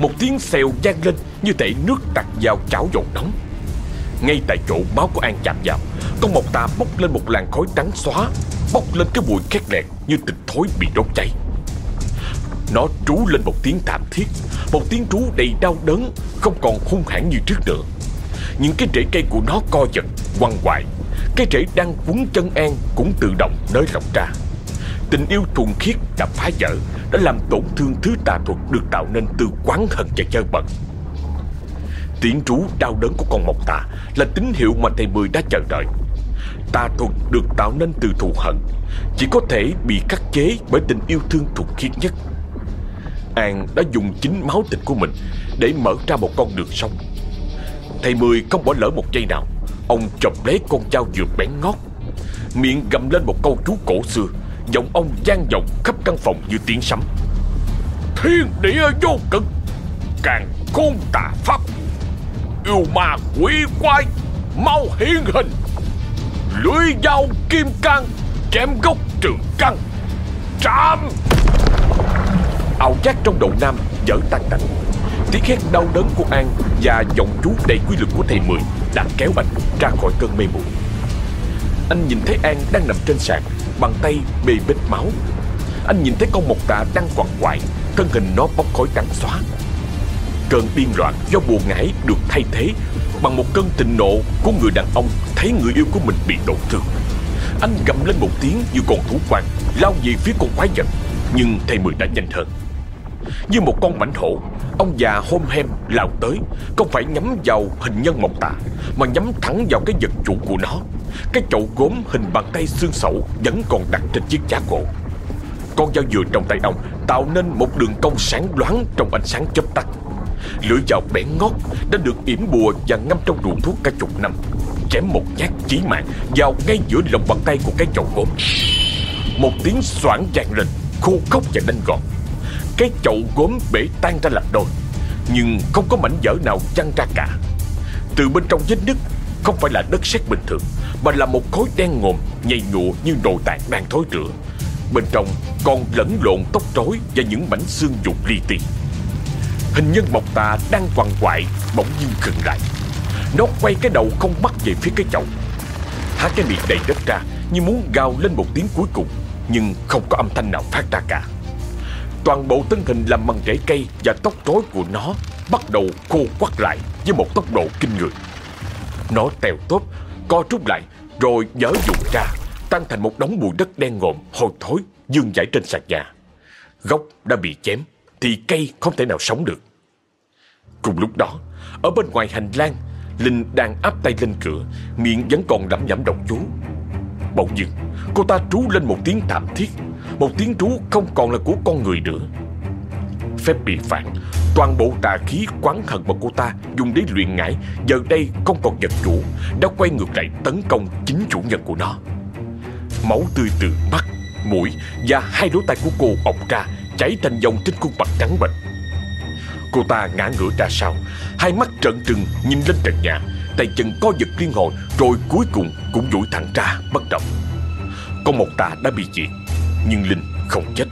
Một tiếng xèo vang lên Như thể nước tạt vào chảo dầu nóng. Ngay tại chỗ máu của An chạm vào, Con mộc tà bốc lên một làn khói trắng xóa, Bốc lên cái mùi khét lẹt Như thịt thối bị đốt cháy. Nó trú lên một tiếng thảm thiết, Một tiếng trú đầy đau đớn, Không còn hung hãn như trước nữa. Những cái rễ cây của nó co giật, Quằn quại. Cái rễ đang quấn chân An Cũng tự động nới lỏng ra. Tình yêu thuần khiết đã phá vỡ, Đã làm tổn thương thứ tà thuật Được tạo nên từ quán hận và chơi bẩn. Tiếng trú đau đớn của con mộc tà Là tín hiệu mà thầy Mười đã chờ đợi. Tà thuật được tạo nên từ thù hận, Chỉ có thể bị khắc chế bởi tình yêu thương thuần khiết nhất. An đã dùng chính máu thịt của mình Để mở ra một con đường sống. Thầy Mười không bỏ lỡ một giây nào, Ông chộp lấy con dao dược bén ngót. Miệng gầm lên một câu chú cổ xưa, Giọng ông gian vọng khắp căn phòng như tiếng sấm. Thiên địa vô cực, Càng khôn tà pháp. Yêu ma quỷ quái, Mau hiện hình. Lưỡi dao kim cang, Chém gốc trường căng. Trạm Ảo giác trong đầu Nam dở tan tành. Tiếng hét đau đớn của An Và giọng chú đầy quy lực của thầy Mười Đã kéo anh ra khỏi cơn mê muội. Anh nhìn thấy An đang nằm trên sàn Bằng tay bê bết máu. Anh nhìn thấy con mộc tạ đang quằn quại, Thân hình nó bốc khói trắng xóa. Cơn điên loạn do buồn ngải được thay thế Bằng một cơn tình nộ của người đàn ông Thấy người yêu của mình bị tổn thương. Anh gầm lên một tiếng như con thú quan Lao về phía con quái vật, Nhưng thầy Mười đã nhanh hơn. Như một con mảnh hổ, Ông già hôm hem lao tới, Không phải nhắm vào hình nhân mộc tà, Mà nhắm thẳng vào cái vật chủ của nó. Cái chậu gốm hình bàn tay xương sẩu Vẫn còn đặt trên chiếc giá gỗ Con dao dừa trong tay ông Tạo nên một đường cong sáng loáng Trong ánh sáng chớp tắt. Lưỡi dao bén ngót đã được yểm bùa và ngâm trong rượu thuốc cả chục năm, Chém một nhát chí mạng vào ngay giữa lòng bàn tay của cái chậu gốm. Một tiếng xoảng vang lên, khô khốc và đanh gọn cái chậu gốm bể tan ra làm đôi Nhưng không có mảnh vỡ nào văng ra cả. Từ bên trong vết nứt, không phải là đất sét bình thường, Mà là một khối đen ngồm nhầy nhụa như đồ tàn đang thối rữa Bên trong còn lẫn lộn tóc rối và những mảnh xương dục li ti. Hình nhân mộc tà đang quằn quại, Bỗng nhiên khựng lại. Nó quay cái đầu không mắt về phía cái chậu. Há cái miệng đầy đất ra Như muốn gào lên một tiếng cuối cùng, Nhưng không có âm thanh nào phát ra cả. Toàn bộ thân hình làm bằng rễ cây Và tóc rối của nó Bắt đầu khô quắt lại Với một tốc độ kinh người. Nó tèo tốt Co rút lại, Rồi nhớ dụng ra Tăng thành một đống bụi đất đen ngộm Hôi thối, Dương dãy trên sàn nhà. Gốc đã bị chém, Thì cây không thể nào sống được. Cùng lúc đó, Ở bên ngoài hành lang, Linh đang áp tay lên cửa, Miệng vẫn còn lẩm nhẩm đọc chú. Bỗng dưng Cô ta trú lên một tiếng thảm thiết một tiếng trú không còn là của con người nữa. Phép bị phản Toàn bộ tà khí quán hận mà cô ta dùng để luyện ngải Giờ đây không còn vật chủ Đã quay ngược lại tấn công chính chủ nhân của nó. Máu tươi từ mắt, mũi và hai lỗ tai của cô ọc ra Chảy thành dòng trên khuôn mặt trắng bệch. Cô ta ngã ngửa ra sau Hai mắt trợn trừng nhìn lên trần nhà Tay chân co giật liên hồi Rồi cuối cùng cũng duỗi thẳng ra bất động. Con một tà đã bị diệt nhưng Linh không chết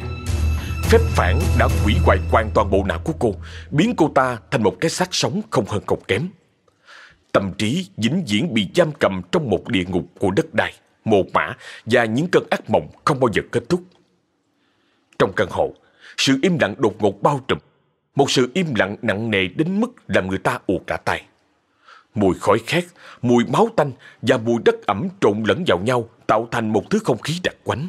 Phép phản đã hủy hoại hoàn toàn bộ não của cô Biến cô ta thành một cái xác sống không hơn không kém Tâm trí vĩnh viễn bị giam cầm trong một địa ngục của đất đai, mồ mã và những cơn ác mộng không bao giờ kết thúc. Trong căn hộ, sự im lặng đột ngột bao trùm. Một sự im lặng nặng nề đến mức làm người ta ù cả tay. Mùi khói khét, mùi máu tanh và mùi đất ẩm trộn lẫn vào nhau tạo thành một thứ không khí đặc quánh.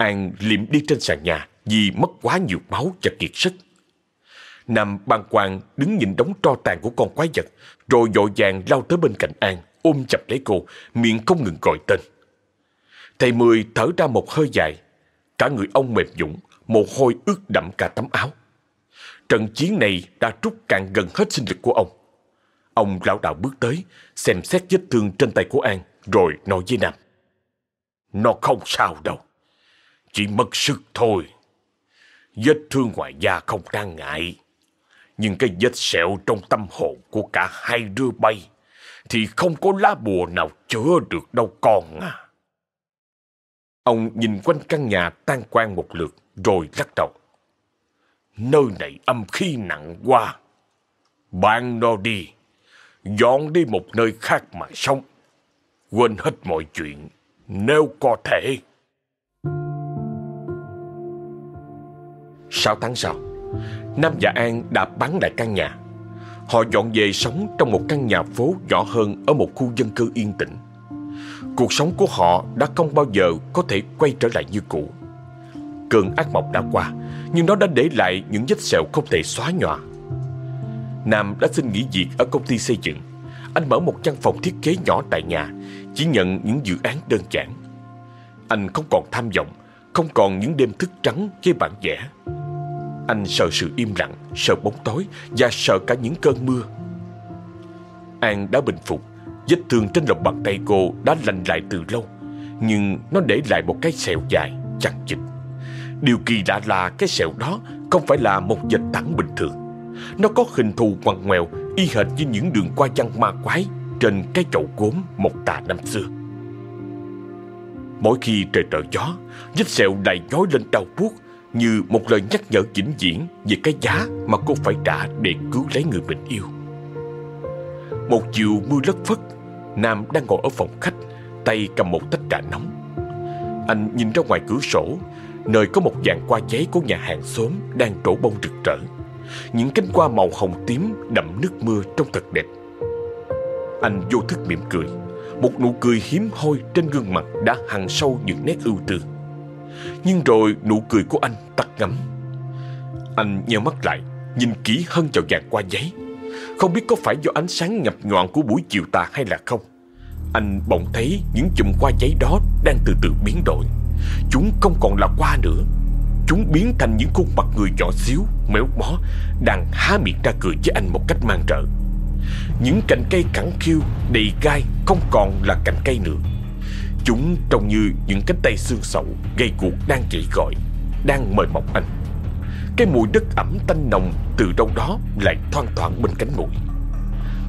An liệm đi trên sàn nhà vì mất quá nhiều máu và kiệt sức. Nam băng quan đứng nhìn đống tro tàn của con quái vật, rồi vội vàng lao tới bên cạnh An, ôm chặt lấy cô, miệng không ngừng gọi tên. Thầy Mười thở ra một hơi dài, cả người ông mềm dũng mồ hôi ướt đẫm cả tấm áo. Trận chiến này đã rút cạn gần hết sinh lực của ông. Ông lão đạo bước tới, xem xét vết thương trên tay của An, rồi nói với Nam. Nó không sao đâu, chỉ mất sức thôi. Vết thương ngoài da không đáng ngại. Nhưng cái vết sẹo trong tâm hồn của cả hai đứa bay thì không có lá bùa nào chữa được đâu con à. Ông nhìn quanh căn nhà tan quan một lượt rồi lắc đầu. Nơi này âm khí nặng quá. Bạn nó đi, dọn đi một nơi khác mà sống. Quên hết mọi chuyện, nếu có thể. Sáu tháng sau, Nam và An đã bán lại căn nhà. Họ dọn về sống trong một căn nhà phố nhỏ hơn ở một khu dân cư yên tĩnh. Cuộc sống của họ đã không bao giờ có thể quay trở lại như cũ. Cơn ác mộng đã qua, nhưng nó đã để lại những vết sẹo không thể xóa nhòa. Nam đã xin nghỉ việc ở công ty xây dựng. Anh mở một căn phòng thiết kế nhỏ tại nhà, chỉ nhận những dự án đơn giản. Anh không còn tham vọng, không còn những đêm thức trắng với bản vẽ. Anh sợ sự im lặng, sợ bóng tối và sợ cả những cơn mưa. An đã bình phục, vết thương trên lòng bàn tay cô đã lành lại từ lâu, nhưng nó để lại một cái sẹo dài, chằng chịt. Điều kỳ lạ là cái sẹo đó không phải là một vệt thẳng bình thường. Nó có hình thù ngoằn ngoèo, y hệt như những đường qua văn ma quái trên cái chậu gốm một tà năm xưa. Mỗi khi trời trở gió, vết sẹo lại nhói lên đau buốt như một lời nhắc nhở vĩnh viễn về cái giá mà cô phải trả để cứu lấy người mình yêu. Một chiều mưa lất phất, Nam đang ngồi ở phòng khách, tay cầm một tách trà nóng. Anh nhìn ra ngoài cửa sổ, nơi có một dàn hoa giấy của nhà hàng xóm đang trổ bông rực rỡ. Những cánh hoa màu hồng tím đậm nước mưa trông thật đẹp. Anh vô thức mỉm cười, một nụ cười hiếm hoi trên gương mặt đã hằn sâu những nét ưu tư. Nhưng rồi nụ cười của anh tắt ngấm. Anh nheo mắt lại Nhìn kỹ hơn vào vàng qua giấy. Không biết có phải do ánh sáng ngập ngọn của buổi chiều tà hay là không. Anh bỗng thấy những chùm qua giấy đó đang từ từ biến đổi. Chúng không còn là qua nữa. Chúng biến thành những khuôn mặt người nhỏ xíu, méo mó Đang há miệng ra cười với anh một cách mang rợ. Những cành cây cẳng khiêu, đầy gai không còn là cành cây nữa. Chúng trông như những cánh tay xương sậu Gây cuộc đang chỉ gọi Đang mời mọc anh. Cái mùi đất ẩm tanh nồng Từ đâu đó lại thoang thoảng bên cánh mũi.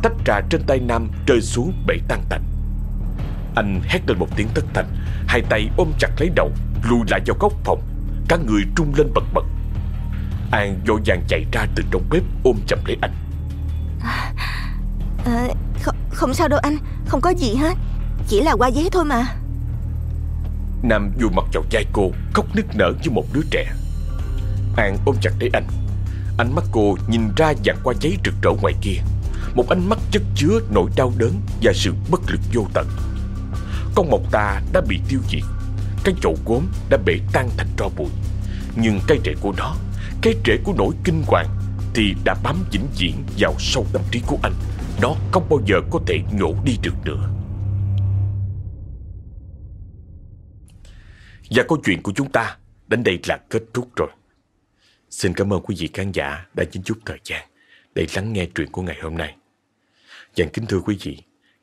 Tách trà trên tay Nam Rơi xuống bể tan tành. Anh hét lên một tiếng thất thanh Hai tay ôm chặt lấy đầu Lùi lại vào góc phòng Cả người trung lên bật bật. An vội vàng chạy ra từ trong bếp Ôm chầm lấy anh. Ờ, à, không, không sao đâu anh Không có gì hết. Chỉ là qua giấy thôi mà. Nam vùi mặt vào vai cô Khóc nức nở như một đứa trẻ. An ôm chặt lấy anh. Ánh mắt cô nhìn ra dàn qua giấy rực rỡ ngoài kia. Một ánh mắt chất chứa nỗi đau đớn Và sự bất lực vô tận. Con mộc ta đã bị tiêu diệt. Cái chậu gốm đã bể tan thành tro bụi. Nhưng cây rễ của nó Cái rễ của nỗi kinh hoàng thì đã bám vĩnh viễn vào sâu tâm trí của anh Nó không bao giờ có thể nhổ đi được nữa Và câu chuyện của chúng ta đến đây là kết thúc rồi. Xin cảm ơn quý vị khán giả đã dành chút thời gian để lắng nghe chuyện của ngày hôm nay. Và kính thưa quý vị,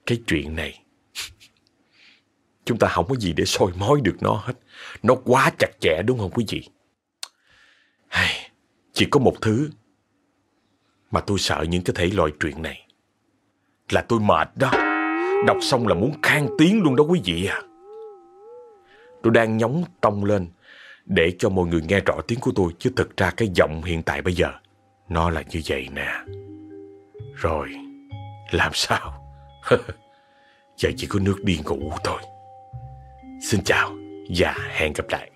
cái chuyện này chúng ta không có gì để soi mói được nó hết. Nó quá chặt chẽ đúng không quý vị? Hay, chỉ có một thứ mà tôi sợ những cái thể loại truyện này là tôi mệt đó. Đọc xong là muốn khang tiếng luôn đó quý vị à. Tôi đang nhóng tông lên để cho mọi người nghe rõ tiếng của tôi chứ thực ra cái giọng hiện tại bây giờ nó là như vậy nè. Rồi, làm sao? Giờ chỉ có nước đi ngủ thôi. Xin chào và hẹn gặp lại.